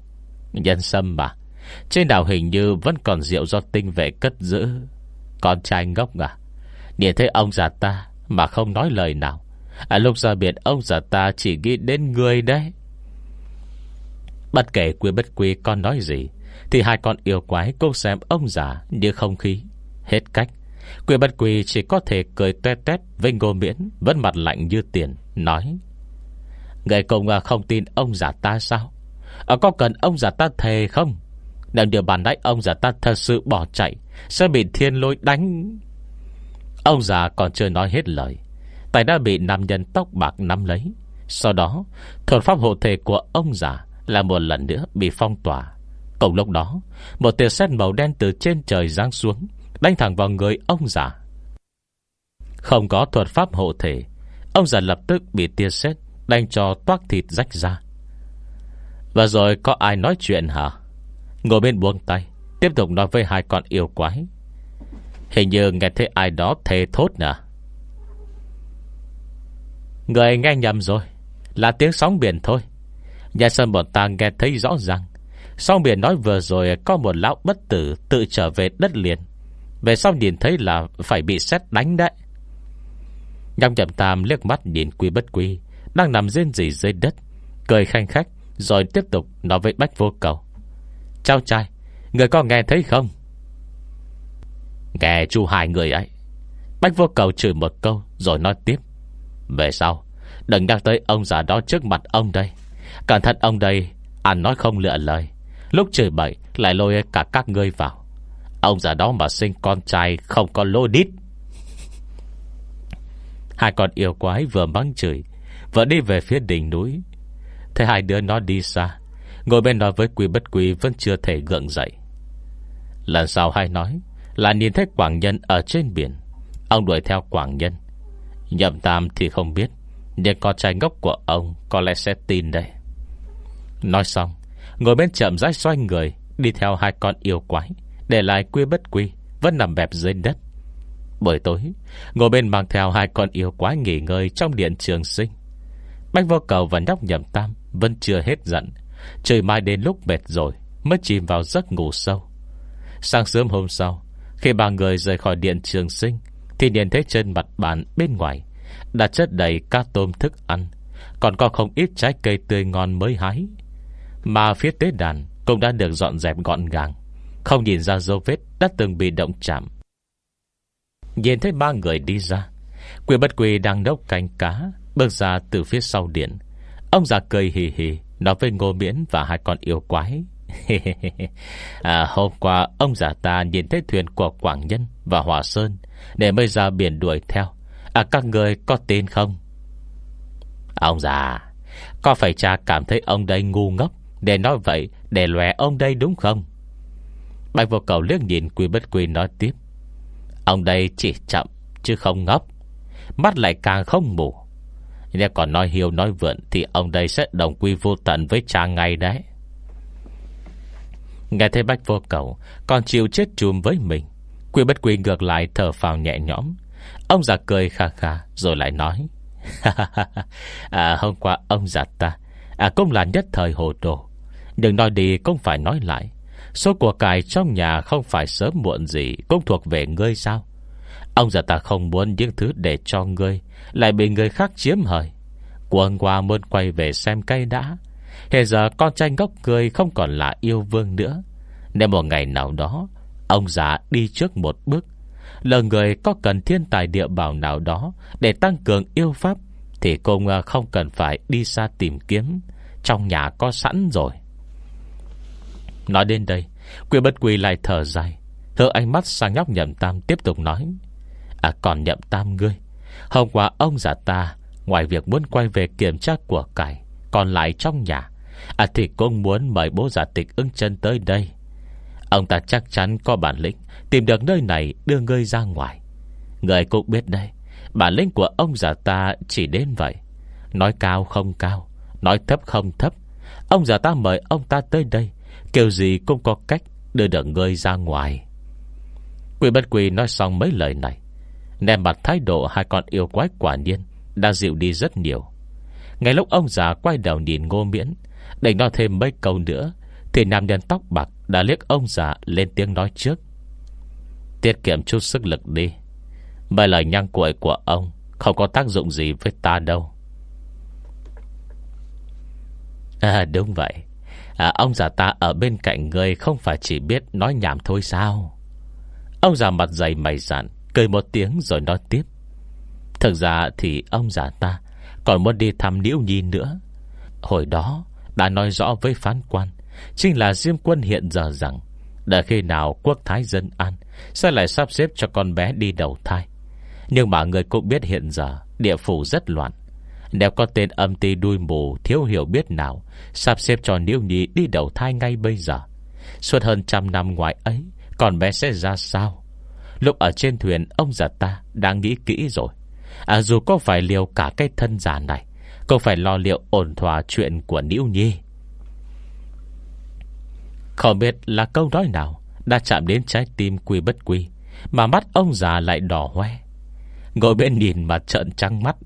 Nhân sâm mà, Trên đảo hình như vẫn còn rượu do tinh vệ cất giữ. Con trai ngốc à Nhìn thấy ông già ta Mà không nói lời nào. À lúc ra biệt ông già ta chỉ nghĩ đến người đấy. Bất kể quý bất quý con nói gì Thì hai con yêu quái cô xem ông già như không khí. Hết cách Quý bất quý chỉ có thể cười tuét tuét Với ngô miễn Vẫn mặt lạnh như tiền Nói Người cùng à, không tin ông già ta sao? À, Có cần ông già ta thề không? Nếu điều bàn nãy ông già ta thật sự bỏ chạy Sẽ bị thiên lôi đánh. Ông già còn chưa nói hết lời Tay đã bị nam nhân tóc bạc nắm lấy. Sau đó, Thuật pháp hộ thể của ông già Là một lần nữa bị phong tỏa. Cùng lúc đó, Một tia sét màu đen từ trên trời giáng xuống, Đánh thẳng vào người ông già. Không có thuật pháp hộ thể, Ông già lập tức bị tia sét Đánh cho toát thịt rách ra. Và rồi có ai nói chuyện hả? Ngồi bên buông tay, Tiếp tục nói với hai con yêu quái. Hình như nghe thấy ai đó thề thốt nè. Người nghe nhầm rồi. Là tiếng sóng biển thôi. Nhà sân bọn ta nghe thấy rõ ràng. Sóng biển nói vừa rồi Có một lão bất tử tự trở về đất liền. Về sau nhìn thấy là Phải bị xét đánh đấy. Nhâm nhậm tam liếc mắt nhìn quy bất quy, Đang nằm rên rỉ dưới đất, Cười khanh khách, Rồi tiếp tục nói với bách vô cầu. Chào trai, Người có nghe thấy không? Nghe chu hai người ấy. Bách vô cầu chửi một câu, Rồi nói tiếp. Về sau, Đừng nhắc tới ông già đó trước mặt ông đây. Cẩn thận ông đây Ăn nói không lựa lời. Lúc chửi bậy, lại lôi cả các ngươi vào. Ông già đó mà sinh con trai Không có lô đít. Hai con yêu quái vừa mắng chửi, Vừa đi về phía đỉnh núi. Thế hai đứa nó đi xa, Ngồi bên nói với quý bất quý Vẫn chưa thể gượng dậy. Lần sau hai nói Là nhìn thấy Quảng Nhân ở trên biển. Ông đuổi theo Quảng Nhân. Nhậm Tam thì không biết, Nhưng con trai ngốc của ông Có lẽ sẽ tin đây Nói xong, Ngồi bên chậm rãi xoay người, Đi theo hai con yêu quái, Để lại quy bất quy, Vẫn nằm bẹp dưới đất. Buổi tối, Ngồi bên mang theo hai con yêu quái nghỉ ngơi Trong điện trường sinh. Bách vô cầu và nhóc Nhậm tam Vẫn chưa hết giận, Trời mai đến lúc mệt rồi Mới chìm vào giấc ngủ sâu. Sáng sớm hôm sau, Khi ba người rời khỏi điện trường sinh thì nhìn thấy trên mặt bàn bên ngoài Đã chất đầy cá tôm thức ăn Còn có không ít trái cây tươi ngon mới hái. Mà phía tế đàn Cũng đã được dọn dẹp gọn gàng Không nhìn ra dấu vết đã từng bị động chạm. Nhìn thấy ba người đi ra Quỷ bất quỷ đang nốc canh cá Bước ra từ phía sau điện. Ông già cười hì hì Nói với ngô miễn và hai con yêu quái. À, Hôm qua ông già ta nhìn thấy thuyền của Quảng Nhân và Hòa Sơn Để mới ra biển đuổi theo. À các người có tin không? Ông già, Có phải cha cảm thấy ông đây ngu ngốc Để nói vậy để lòe ông đây đúng không? Bạch vô cầu liếc nhìn Quy bất quy nói tiếp. Ông đây chỉ chậm chứ không ngốc, Mắt lại càng không mù. Nếu còn nói hiếu nói vượn Thì ông đây sẽ đồng quy vô tận với cha ngay đấy. Nghe thấy bách vô cầu Còn chịu chết chùm với mình Quy bất quy ngược lại thở phào nhẹ nhõm. Ông già cười khà khà Rồi lại nói à, Hôm qua ông già ta à, Cũng là nhất thời hồ đồ. Đừng nói đi cũng phải nói lại. Số của cải trong nhà không phải sớm muộn gì Cũng thuộc về ngươi sao? Ông già ta không muốn những thứ để cho ngươi Lại bị người khác chiếm hời. Quân qua muốn quay về xem cây đã. Hiện giờ con trai ngốc cười Không còn là yêu vương nữa. Nên một ngày nào đó Ông già đi trước một bước. Lời người có cần thiên tài địa bảo nào đó Để tăng cường yêu pháp, Thì cũng không cần phải đi xa tìm kiếm. Trong nhà có sẵn rồi. Nói đến đây Quỷ bất quỷ lại thở dài, Hơ ánh mắt sang nhóc nhậm tam tiếp tục nói. À còn nhậm tam ngươi, Hôm qua ông già ta, Ngoài việc muốn quay về kiểm tra của cải, Còn lại trong nhà. À thì cũng muốn mời bố giả tịch ưng chân tới đây. Ông ta chắc chắn có bản lĩnh Tìm được nơi này đưa ngươi ra ngoài. Người cũng biết đây Bản lĩnh của ông già ta chỉ đến vậy. Nói cao không cao, Nói thấp không thấp. Ông già ta mời ông ta tới đây, Kiểu gì cũng có cách đưa được ngươi ra ngoài. Quỷ bất quỷ nói xong mấy lời này Nè mặt thái độ hai con yêu quái quả nhiên Đã dịu đi rất nhiều. Ngay lúc ông già quay đầu nhìn ngô miễn Để nói thêm mấy câu nữa, Thì nam nhân tóc bạc đã liếc ông già lên tiếng nói trước. Tiết kiệm chút sức lực đi. Bài lời nhăng cuội của ông Không có tác dụng gì với ta đâu. À đúng vậy. À, Ông già ta ở bên cạnh người Không phải chỉ biết nói nhảm thôi sao? Ông già mặt dày mày dạn Cười một tiếng rồi nói tiếp. Thực ra thì ông già ta Còn muốn đi thăm Liễu Nhi nữa. Hồi đó đã nói rõ với phán quan Chính là Diêm quân hiện giờ rằng, đã khi nào quốc thái dân an Sẽ lại sắp xếp cho con bé đi đầu thai. Nhưng mà người cũng biết hiện giờ Địa phủ rất loạn. Nếu có tên âm ty đuôi mù Thiếu hiểu biết nào Sắp xếp cho Niêu Nhi đi đầu thai ngay bây giờ, Suốt hơn trăm năm ngoài ấy, Con bé sẽ ra sao? Lúc ở trên thuyền, ông già ta Đã nghĩ kỹ rồi. À dù có phải liều cả cái thân già này, Cũng phải lo liệu ổn thỏa chuyện của Niêu Nhi. Không biết là câu nói nào Đã chạm đến trái tim quy bất quy, Mà mắt ông già lại đỏ hoe. Ngồi bên nhìn mà trợn trăng mắt.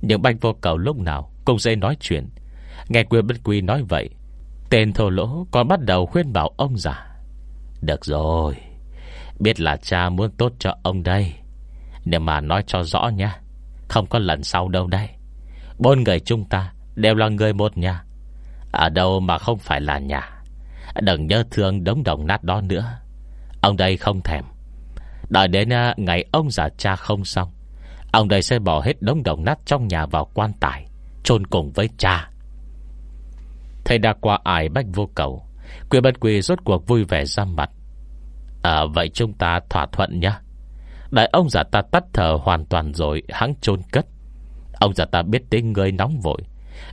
Những banh vô cầu lúc nào Cũng dễ nói chuyện. Nghe quy bất quy nói vậy, Tên thô lỗ còn bắt đầu khuyên bảo ông già. Được rồi, Biết là cha muốn tốt cho ông đây. Nhưng mà nói cho rõ nha, Không có lần sau đâu đây. Bốn người chúng ta Đều là người một nhà. Ở đâu mà không phải là nhà. Đừng nhớ thương đống đồng nát đó nữa. Ông đây không thèm. Đợi đến à, ngày ông già cha không xong, Ông đây sẽ bỏ hết đống đồng nát trong nhà vào quan tài, chôn cùng với cha. Thầy đã qua ải bách vô cầu Quyền bất quỳ rốt cuộc vui vẻ ra mặt. À vậy chúng ta thỏa thuận nhé. Đại ông già ta tắt thở hoàn toàn rồi, Hắn chôn cất. Ông già ta biết tính người nóng vội.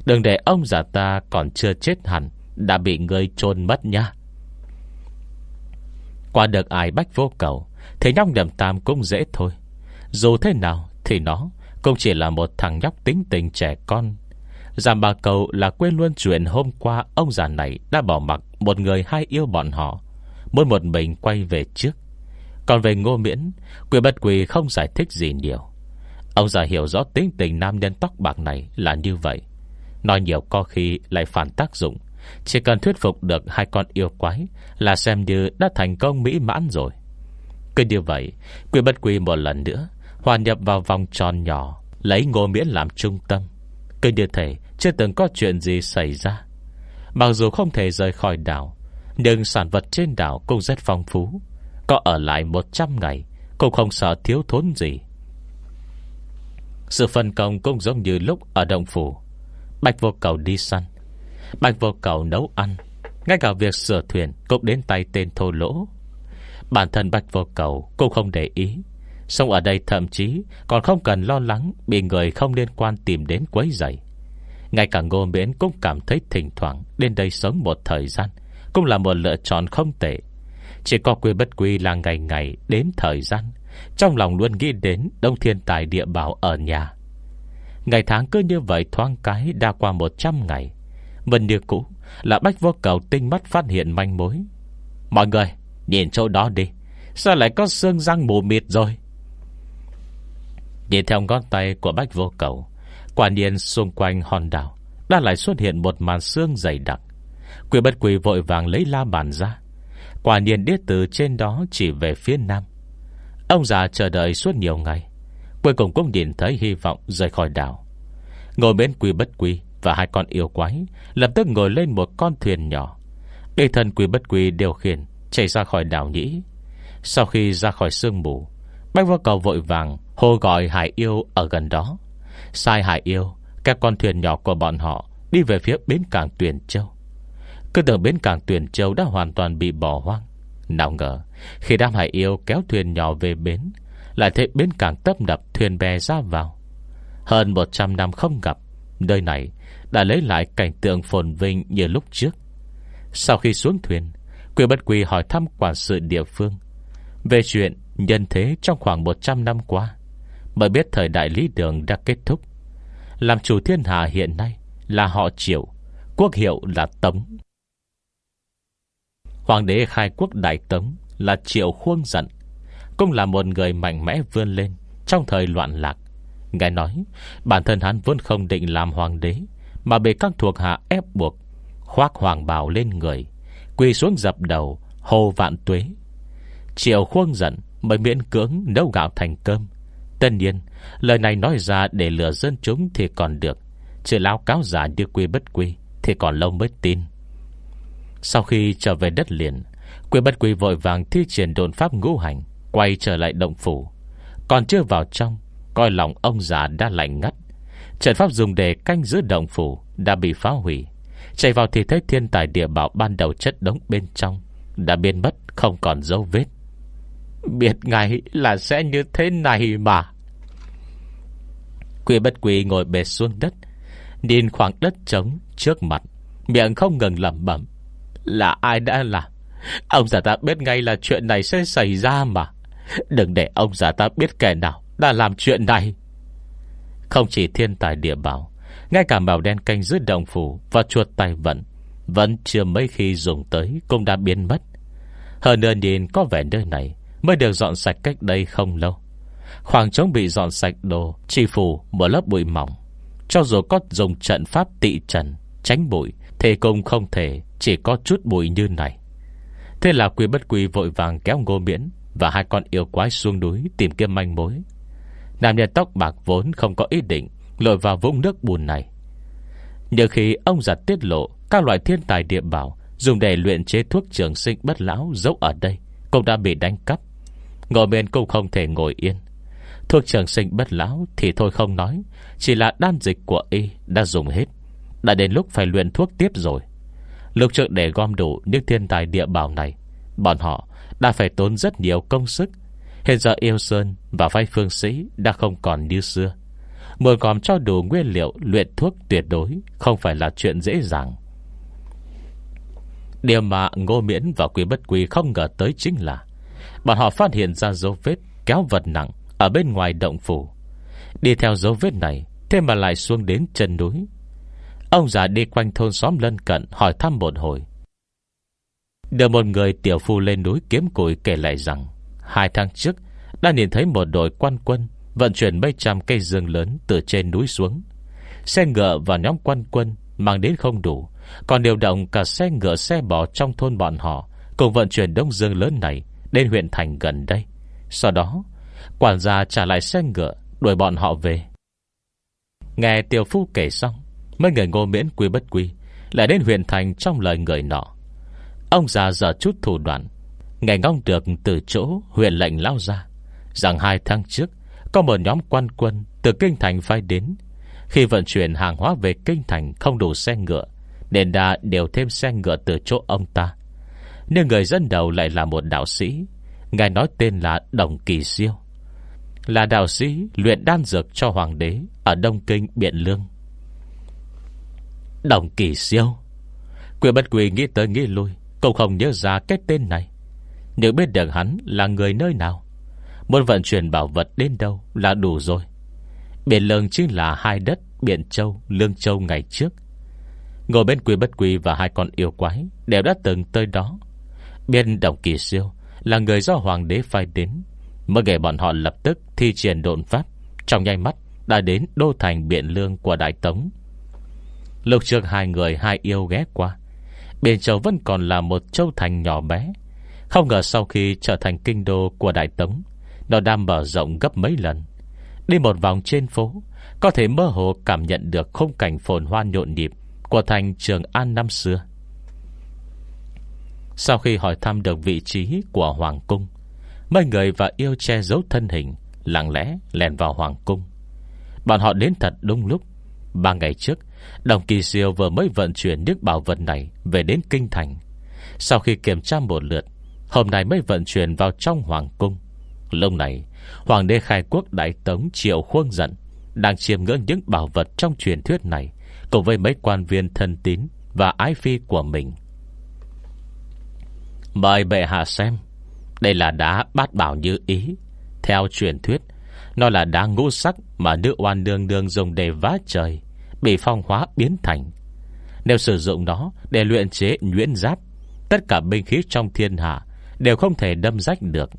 Đừng để ông già ta còn chưa chết hẳn. Đã bị người chôn mất nha Qua được ai bách vô cầu Thế nhóc đầm tam cũng dễ thôi. Dù thế nào thì nó Cũng chỉ là một thằng nhóc tính tình trẻ con. Giảm bà cầu là quên luôn chuyện hôm qua Ông già này đã bỏ mặc Một người hai yêu bọn họ, Muốn một mình quay về trước. Còn về ngô miễn, Quỷ bất quỷ không giải thích gì nhiều. Ông già hiểu rõ tính tình nam nhân tóc bạc này là như vậy. Nói nhiều có khi lại phản tác dụng. Chỉ cần thuyết phục được hai con yêu quái Là xem như đã thành công mỹ mãn rồi. Cứ như vậy Quỷ bất quỷ một lần nữa Hòa nhập vào vòng tròn nhỏ, Lấy ngô miễn làm trung tâm. Cứ như thể chưa từng có chuyện gì xảy ra. Mặc dù không thể rời khỏi đảo, Nhưng sản vật trên đảo cũng rất phong phú. Có ở lại 100 ngày, Cũng không sợ thiếu thốn gì. Sự phân công cũng giống như lúc ở động phủ. Bạch vô cầu đi săn. Bạch vô cầu nấu ăn. Ngay cả việc sửa thuyền Cũng đến tay tên thô lỗ. Bản thân Bạch vô cầu cũng không để ý. Sống ở đây thậm chí Còn không cần lo lắng Bị người không liên quan tìm đến quấy rầy. Ngay cả ngô miễn cũng cảm thấy thỉnh thoảng Đến đây sống một thời gian Cũng là một lựa chọn không tệ. Chỉ có quy bất quy là ngày ngày Đến thời gian, Trong lòng luôn nghĩ đến Đông thiên tài địa bảo ở nhà. Ngày tháng cứ như vậy thoáng cái Đã qua 100 ngày. Vẫn như cũ, là bách vô cầu tinh mắt phát hiện manh mối. Mọi người, Nhìn chỗ đó đi, Sao lại có xương răng mù mịt rồi? Nhìn theo ngón tay của bách vô cầu, Quả nhiên xung quanh hòn đảo Đã lại xuất hiện một màn xương dày đặc. Quỷ bất quỷ vội vàng lấy la bàn ra. Quả nhiên đĩa từ trên đó Chỉ về phía nam. Ông già chờ đợi suốt nhiều ngày, Cuối cùng cũng nhìn thấy hy vọng rời khỏi đảo. Ngồi bên quỷ bất quỷ và hai con yêu quái, Lập tức ngồi lên một con thuyền nhỏ. Đề thần quỷ bất quỷ điều khiển, Chạy ra khỏi đảo nhĩ. Sau khi ra khỏi sương mù, Bách vô cầu vội vàng Hô gọi hải yêu ở gần đó. Sai hải yêu, Các con thuyền nhỏ của bọn họ Đi về phía bến cảng Tuyền Châu. Cứ tưởng bến cảng Tuyền Châu đã hoàn toàn bị bỏ hoang. Nào ngờ, Khi đám hải yêu kéo thuyền nhỏ về bến, Lại thấy bến cảng tấp nập thuyền bè ra vào. Hơn 100 năm không gặp, Nơi này đã lấy lại cảnh tượng phồn vinh như lúc trước. Sau khi xuống thuyền Quyền bất quỳ hỏi thăm quản sự địa phương Về chuyện nhân thế trong khoảng 100 năm qua, bởi biết thời đại lý đường đã kết thúc. Làm chủ thiên hạ hiện nay Là họ triệu, Quốc hiệu là Tống. Hoàng đế khai quốc đại Tống Là triệu khuôn giận Cũng là một người mạnh mẽ vươn lên Trong thời loạn lạc. Ngài nói, Bản thân hắn vốn không định làm hoàng đế mà bị các thuộc hạ ép buộc, Khoác hoàng bào lên người, Quỳ xuống dập đầu Hồ vạn tuế. Triệu khuôn giận Mới miễn cưỡng nấu gạo thành cơm. Tất nhiên, Lời này nói ra để lừa dân chúng thì còn được, Chứ lao cáo giả như quy bất quy Thì còn lâu mới tin. Sau khi trở về đất liền, Quy bất quy vội vàng thi triển đồn pháp ngũ hành, Quay trở lại động phủ. Còn chưa vào trong, Coi lòng ông già đã lạnh ngắt. Trận pháp dùng để canh giữ động phủ Đã bị phá hủy. Chạy vào thì thấy thiên tài địa bảo ban đầu chất đống bên trong Đã biến mất, không còn dấu vết. Biết ngay là sẽ như thế này mà. Quỷ bất quỷ ngồi bệt xuống đất, Nhìn khoảng đất trống trước mặt, Miệng không ngừng lẩm bẩm, Là ai đã làm Ông già ta biết ngay là chuyện này sẽ xảy ra mà. Đừng để ông già ta biết kẻ nào Đã làm chuyện này. Không chỉ thiên tài địa bảo, Ngay cả màu đen canh dưới đồng phủ Và chuột tay vận Vẫn chưa mấy khi dùng tới Cũng đã biến mất. Hơn nữa nhìn có vẻ nơi này Mới được dọn sạch cách đây không lâu. Khoảng trống bị dọn sạch đồ Chỉ phủ một lớp bụi mỏng. Cho dù có dùng trận pháp tị trần, Tránh bụi Thì cũng không thể Chỉ có chút bụi như này. Thế là quy bất quy vội vàng kéo ngô miễn Và hai con yêu quái xuống núi Tìm kiếm manh mối. Nam nhân tóc bạc vốn không có ý định Lội vào vũng nước bùn này. Nhờ khi ông giặt tiết lộ Các loại thiên tài địa bảo Dùng để luyện chế thuốc trường sinh bất lão Giấu ở đây, Cũng đã bị đánh cắp. Ngồi bên cũng không thể ngồi yên. Thuốc trường sinh bất lão Thì thôi không nói, Chỉ là đan dịch của y đã dùng hết. Đã đến lúc phải luyện thuốc tiếp rồi. Lục trước để gom đủ những thiên tài địa bảo này, Bọn họ đã phải tốn rất nhiều công sức Hiện giờ yêu Sơn và vai phương sĩ Đã không còn như xưa. Muốn gom cho đủ nguyên liệu luyện thuốc tuyệt đối Không phải là chuyện dễ dàng. Điều mà Ngô Miễn và Quý Bất Quý không ngờ tới chính là Bọn họ phát hiện ra dấu vết kéo vật nặng Ở bên ngoài động phủ. Đi theo dấu vết này, Thế mà lại xuống đến chân núi. Ông già đi quanh thôn xóm lân cận Hỏi thăm một hồi. Được một người tiểu phu lên núi kiếm củi kể lại rằng Hai tháng trước, Đã nhìn thấy một đội quan quân Vận chuyển mấy trăm cây dương lớn Từ trên núi xuống. Xe ngựa và nhóm quan quân Mang đến không đủ, Còn điều động cả xe ngựa, xe bò trong thôn bọn họ Cùng vận chuyển đông dương lớn này Đến huyện thành gần đây. Sau đó, Quản gia trả lại xe ngựa, Đuổi bọn họ về. Nghe tiểu phu kể xong, Mấy người ngô miễn quy bất quy Lại đến huyện thành trong lời người nọ. Ông già giờ chút thủ đoạn Nghe ngóng được từ chỗ huyện lệnh lao ra. Rằng hai tháng trước, Có một nhóm quan quân Từ Kinh Thành phai đến. Khi vận chuyển hàng hóa về Kinh Thành Không đủ xe ngựa, Nên đã đều thêm xe ngựa từ chỗ ông ta. Nhưng người dân đầu lại là một đạo sĩ Ngài nói tên là Đồng Kỳ Siêu Là đạo sĩ luyện đan dược cho hoàng đế Ở Đông Kinh Biện Lương. Đồng Kỳ Siêu Quyền bất quỳ nghĩ tới nghĩ lui, Cũng không nhớ ra cái tên này nếu biết được hắn là người nơi nào Muốn vận chuyển bảo vật đến đâu Là đủ rồi. Biển Lương chính là hai đất Biển Châu, Lương Châu ngày trước. Ngồi bên quỳ bất quỳ và hai con yêu quái Đều đã từng tới đó. Biên Đồng Kỳ Siêu Là người do hoàng đế phai đến. Mới ngày bọn họ lập tức thi triển độn pháp Trong nhanh mắt đã đến đô thành Biện Lương của Đại Tống. Lục trước hai người hai yêu ghé qua Biển Châu vẫn còn là một châu thành nhỏ bé. Không ngờ sau khi trở thành kinh đô của Đại Tống, Nó đang mở rộng gấp mấy lần. Đi một vòng trên phố, Có thể mơ hồ cảm nhận được khung cảnh phồn hoa nhộn nhịp Của thành Trường An năm xưa. Sau khi hỏi thăm được vị trí của Hoàng Cung, Mấy người và yêu che giấu thân hình, Lặng lẽ lèn vào Hoàng Cung. Bọn họ đến thật đúng lúc. Ba ngày trước, Đồng Kỳ Siêu vừa mới vận chuyển những bảo vật này Về đến Kinh Thành. Sau khi kiểm tra một lượt Hôm nay mới vận chuyển vào trong Hoàng Cung. Lúc này, Hoàng đế khai quốc Đại Tống Triệu Khuông giận, Đang chiêm ngưỡng những bảo vật trong truyền thuyết này, Cùng với mấy quan viên thân tín Và ái phi của mình. Mời bệ hạ xem, Đây là đá bát bảo như ý. Theo truyền thuyết, Nó là đá ngũ sắc Mà nữ oan đương đương dùng để vá trời, Bị phong hóa biến thành. Nếu sử dụng nó để luyện chế nhuyễn giáp, Tất cả binh khí trong thiên hạ Đều không thể đâm rách được.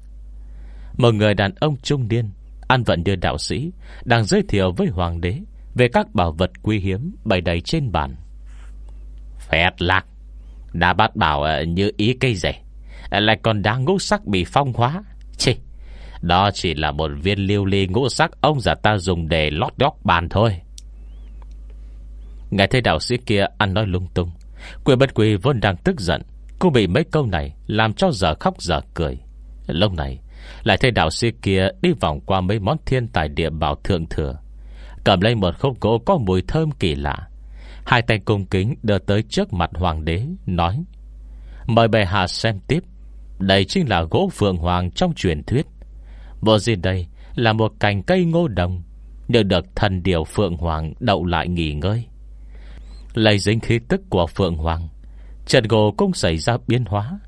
Một người đàn ông trung niên Ăn vận như đạo sĩ Đang giới thiệu với hoàng đế Về các bảo vật quý hiếm bày đầy trên bàn. Phẹt lạc Đã bắt bảo ờ, như ý cây rể ờ, Lại còn đang ngũ sắc bị phong hóa. Chê, Đó chỉ là một viên liêu ly ngũ sắc Ông già ta dùng để lót đóc bàn thôi. Nghe thấy đạo sĩ kia ăn nói lung tung Quyền bất quỳ vốn đang tức giận Cô bị mấy câu này Làm cho giờ khóc giờ cười. Lúc này, Lại thấy đạo sĩ kia đi vòng qua mấy món thiên tài địa bảo thượng thừa. Cầm lấy một khúc gỗ có mùi thơm kỳ lạ. Hai tay cung kính đưa tới trước mặt hoàng đế, Nói, Mời bệ hạ xem tiếp. Đây chính là gỗ phượng hoàng trong truyền thuyết. Bộ gì đây Là một cành cây ngô đồng Được được thần điều phượng hoàng đậu lại nghỉ ngơi. Lấy dính khí tức của Phượng Hoàng Trần gỗ cũng xảy ra biến hóa.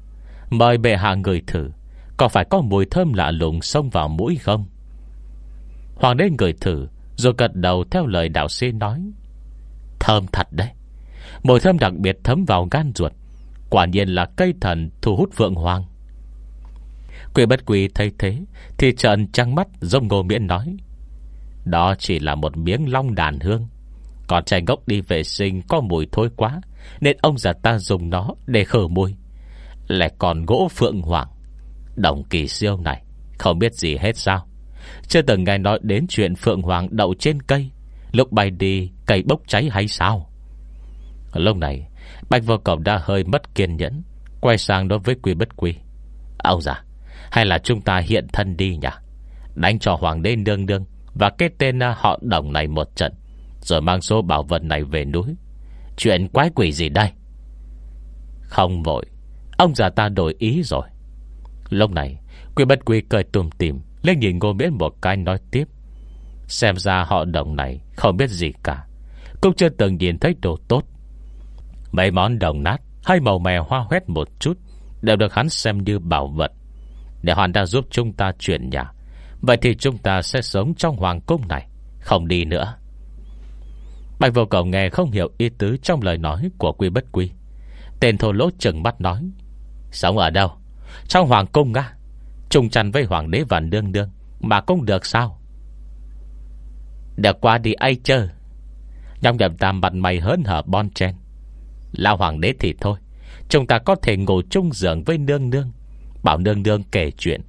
Mời bệ hạ người thử, Có phải có mùi thơm lạ lùng Xông vào mũi không? Hoàng đế người thử, Rồi gật đầu theo lời đạo sĩ nói. Thơm thật đấy, Mùi thơm đặc biệt thấm vào gan ruột, Quả nhiên là cây thần thu hút vượng Hoàng. Quỷ bất quỷ thấy thế, Thì trợn trăng mắt dông ngô miễn nói. Đó chỉ là một miếng long đàn hương, còn trai ngốc đi vệ sinh có mùi thối quá nên ông già ta dùng nó để khở môi. Lại còn gỗ phượng hoàng. Đồng kỳ siêu này, Không biết gì hết sao. Chưa từng nghe nói đến chuyện phượng hoàng đậu trên cây, Lúc bay đi Cây bốc cháy hay sao? Lúc này Bạch vô cổng đã hơi mất kiên nhẫn, Quay sang đối với quy bất quy. Ông già, Hay là chúng ta hiện thân đi nhỉ? Đánh cho hoàng đế nương nương Và cái tên họ đồng này một trận, rồi mang số bảo vật này về núi. Chuyện quái quỷ gì đây? Không vội. Ông già ta đổi ý rồi. Lúc này Quỷ bất quỷ cười tùm tìm, Lên nhìn ngô miễn một cái nói tiếp. Xem ra họ đồng này Không biết gì cả. Cũng chưa từng nhìn thấy đồ tốt. Mấy món đồng nát Hay màu mè hoa hoét một chút, Đều được hắn xem như bảo vật. Để hoàn đã giúp chúng ta chuyển nhà, Vậy thì chúng ta sẽ sống trong hoàng cung này, Không đi nữa. Bạch vô cầu nghe không hiểu ý tứ Trong lời nói của quy bất quy. Tên thô lỗ trừng mắt nói Sống ở đâu? Trong hoàng cung à? á Trung chăn với hoàng đế và nương nương Mà cũng được sao? Được qua đi ai chơ Nhong nhầm tam mặt mày hớn hở bon chen. Là hoàng đế thì thôi Chúng ta có thể ngồi chung giường với nương nương. Bảo nương nương kể chuyện.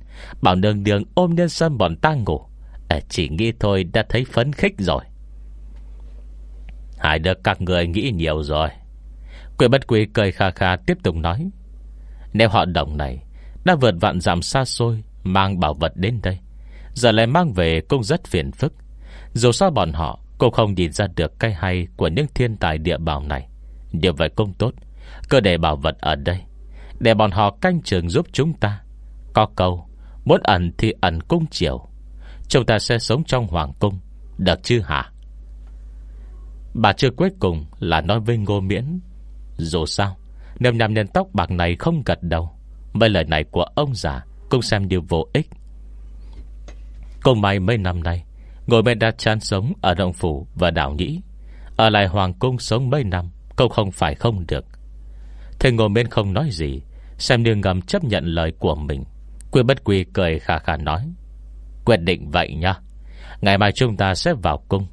Bảo nương nương ôm nhân sâm bọn ta ngủ. À, Chỉ nghĩ thôi đã thấy phấn khích rồi. Hai đứa các người nghĩ nhiều rồi. Quỷ bất quỷ cười kha kha tiếp tục nói. Nếu họ đồng này Đã vượt vạn giảm xa xôi, Mang bảo vật đến đây, Giờ lại mang về cũng rất phiền phức. Dù sao bọn họ cũng không nhìn ra được cái hay Của những thiên tài địa bảo này. Điều vậy cũng tốt. Cơ để bảo vật ở đây, Để bọn họ canh trường giúp chúng ta. Có câu, Muốn ẩn thì ẩn cung chiều. Chúng ta sẽ sống trong hoàng cung, Được chứ hả? Bà chưa cuối cùng là nói với Ngô Miễn, Dù sao Nếu nhằm nên tóc bạc này không gật đầu. Mấy lời này của ông già Cũng xem điều vô ích. Cùng may mấy năm nay Ngồi bên đã chán sống ở Động Phủ và Đảo Nhĩ. Ở lại Hoàng Cung sống mấy năm Cũng không phải không được. Thế ngô bên không nói gì, Xem như ngầm chấp nhận lời của mình. Quy bất quy cười khà khà nói, Quyết định vậy nha Ngày mai chúng ta sẽ vào cung.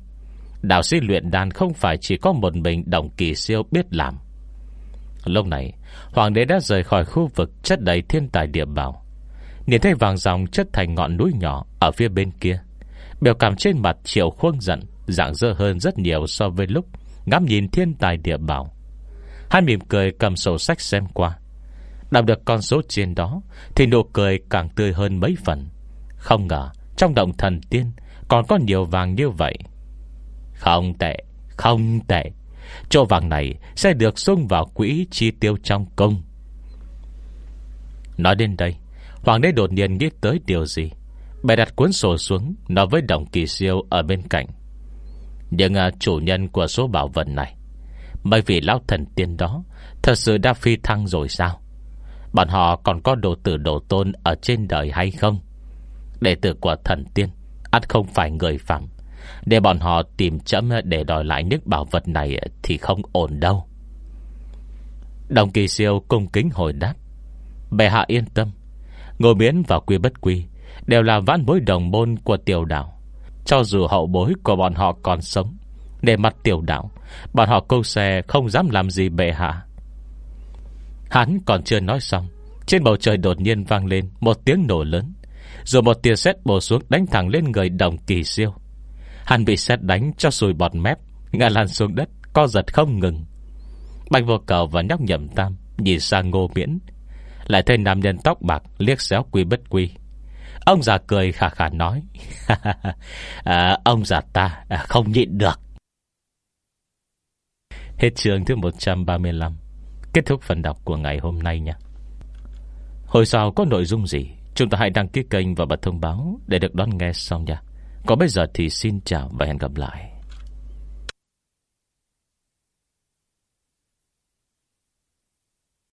Đạo sĩ luyện đàn không phải chỉ có một mình Đồng kỳ siêu biết làm. Lúc này, Hoàng đế đã rời khỏi khu vực chất đầy thiên tài địa bảo. Nhìn thấy vàng dòng chất thành ngọn núi nhỏ Ở phía bên kia, Biểu cảm trên mặt triệu khuôn giận, Dạng dơ hơn rất nhiều so với lúc Ngắm nhìn thiên tài địa bảo. Hai mỉm cười cầm sổ sách xem qua. Đọc được con số trên đó Thì nụ cười càng tươi hơn mấy phần. Không ngờ Trong động thần tiên Còn có nhiều vàng như vậy. Không tệ Không tệ. Chỗ vàng này sẽ được xung vào quỹ chi tiêu trong công Nói đến đây Hoàng đế đột nhiên nghĩ tới điều gì? Bè đặt cuốn sổ xuống Nói với đồng kỳ siêu ở bên cạnh. Nhưng à, chủ nhân của số bảo vật này Bởi vì lão thần tiên đó Thật sự đã phi thăng rồi sao? Bọn họ còn có đồ tử đồ tôn Ở trên đời hay không? Đệ tử của thần tiên ắt không phải người phạm để bọn họ tìm chấm Để đòi lại những bảo vật này Thì không ổn đâu. Đồng kỳ siêu cung kính hồi đáp. Bệ hạ yên tâm. Ngồi biến và quy bất quy Đều là vãn bối đồng môn của tiểu đảo Cho dù hậu bối của bọn họ còn sống, Để mặt tiểu đảo Bọn họ câu xe không dám làm gì bệ hạ. Hắn còn chưa nói xong, Trên bầu trời đột nhiên vang lên Một tiếng nổ lớn, Rồi một tia sét bổ xuống đánh thẳng lên người đồng kỳ siêu. Hắn bị sét đánh cho sùi bọt mép Ngã lan xuống đất Co giật không ngừng. Bạch vô cầu và nhóc nhậm tam Nhìn sang ngô miễn Lại thấy nam nhân tóc bạc liếc xéo quy bất quy. Ông già cười khả khả nói à, Ông già ta à, không nhịn được. Hết chương thứ 135 Kết thúc phần đọc của ngày hôm nay nha. Hồi sau có nội dung gì Chúng ta hãy đăng ký kênh và bật thông báo Để được đón nghe sau nha. Còn bây giờ thì xin chào và hẹn gặp lại.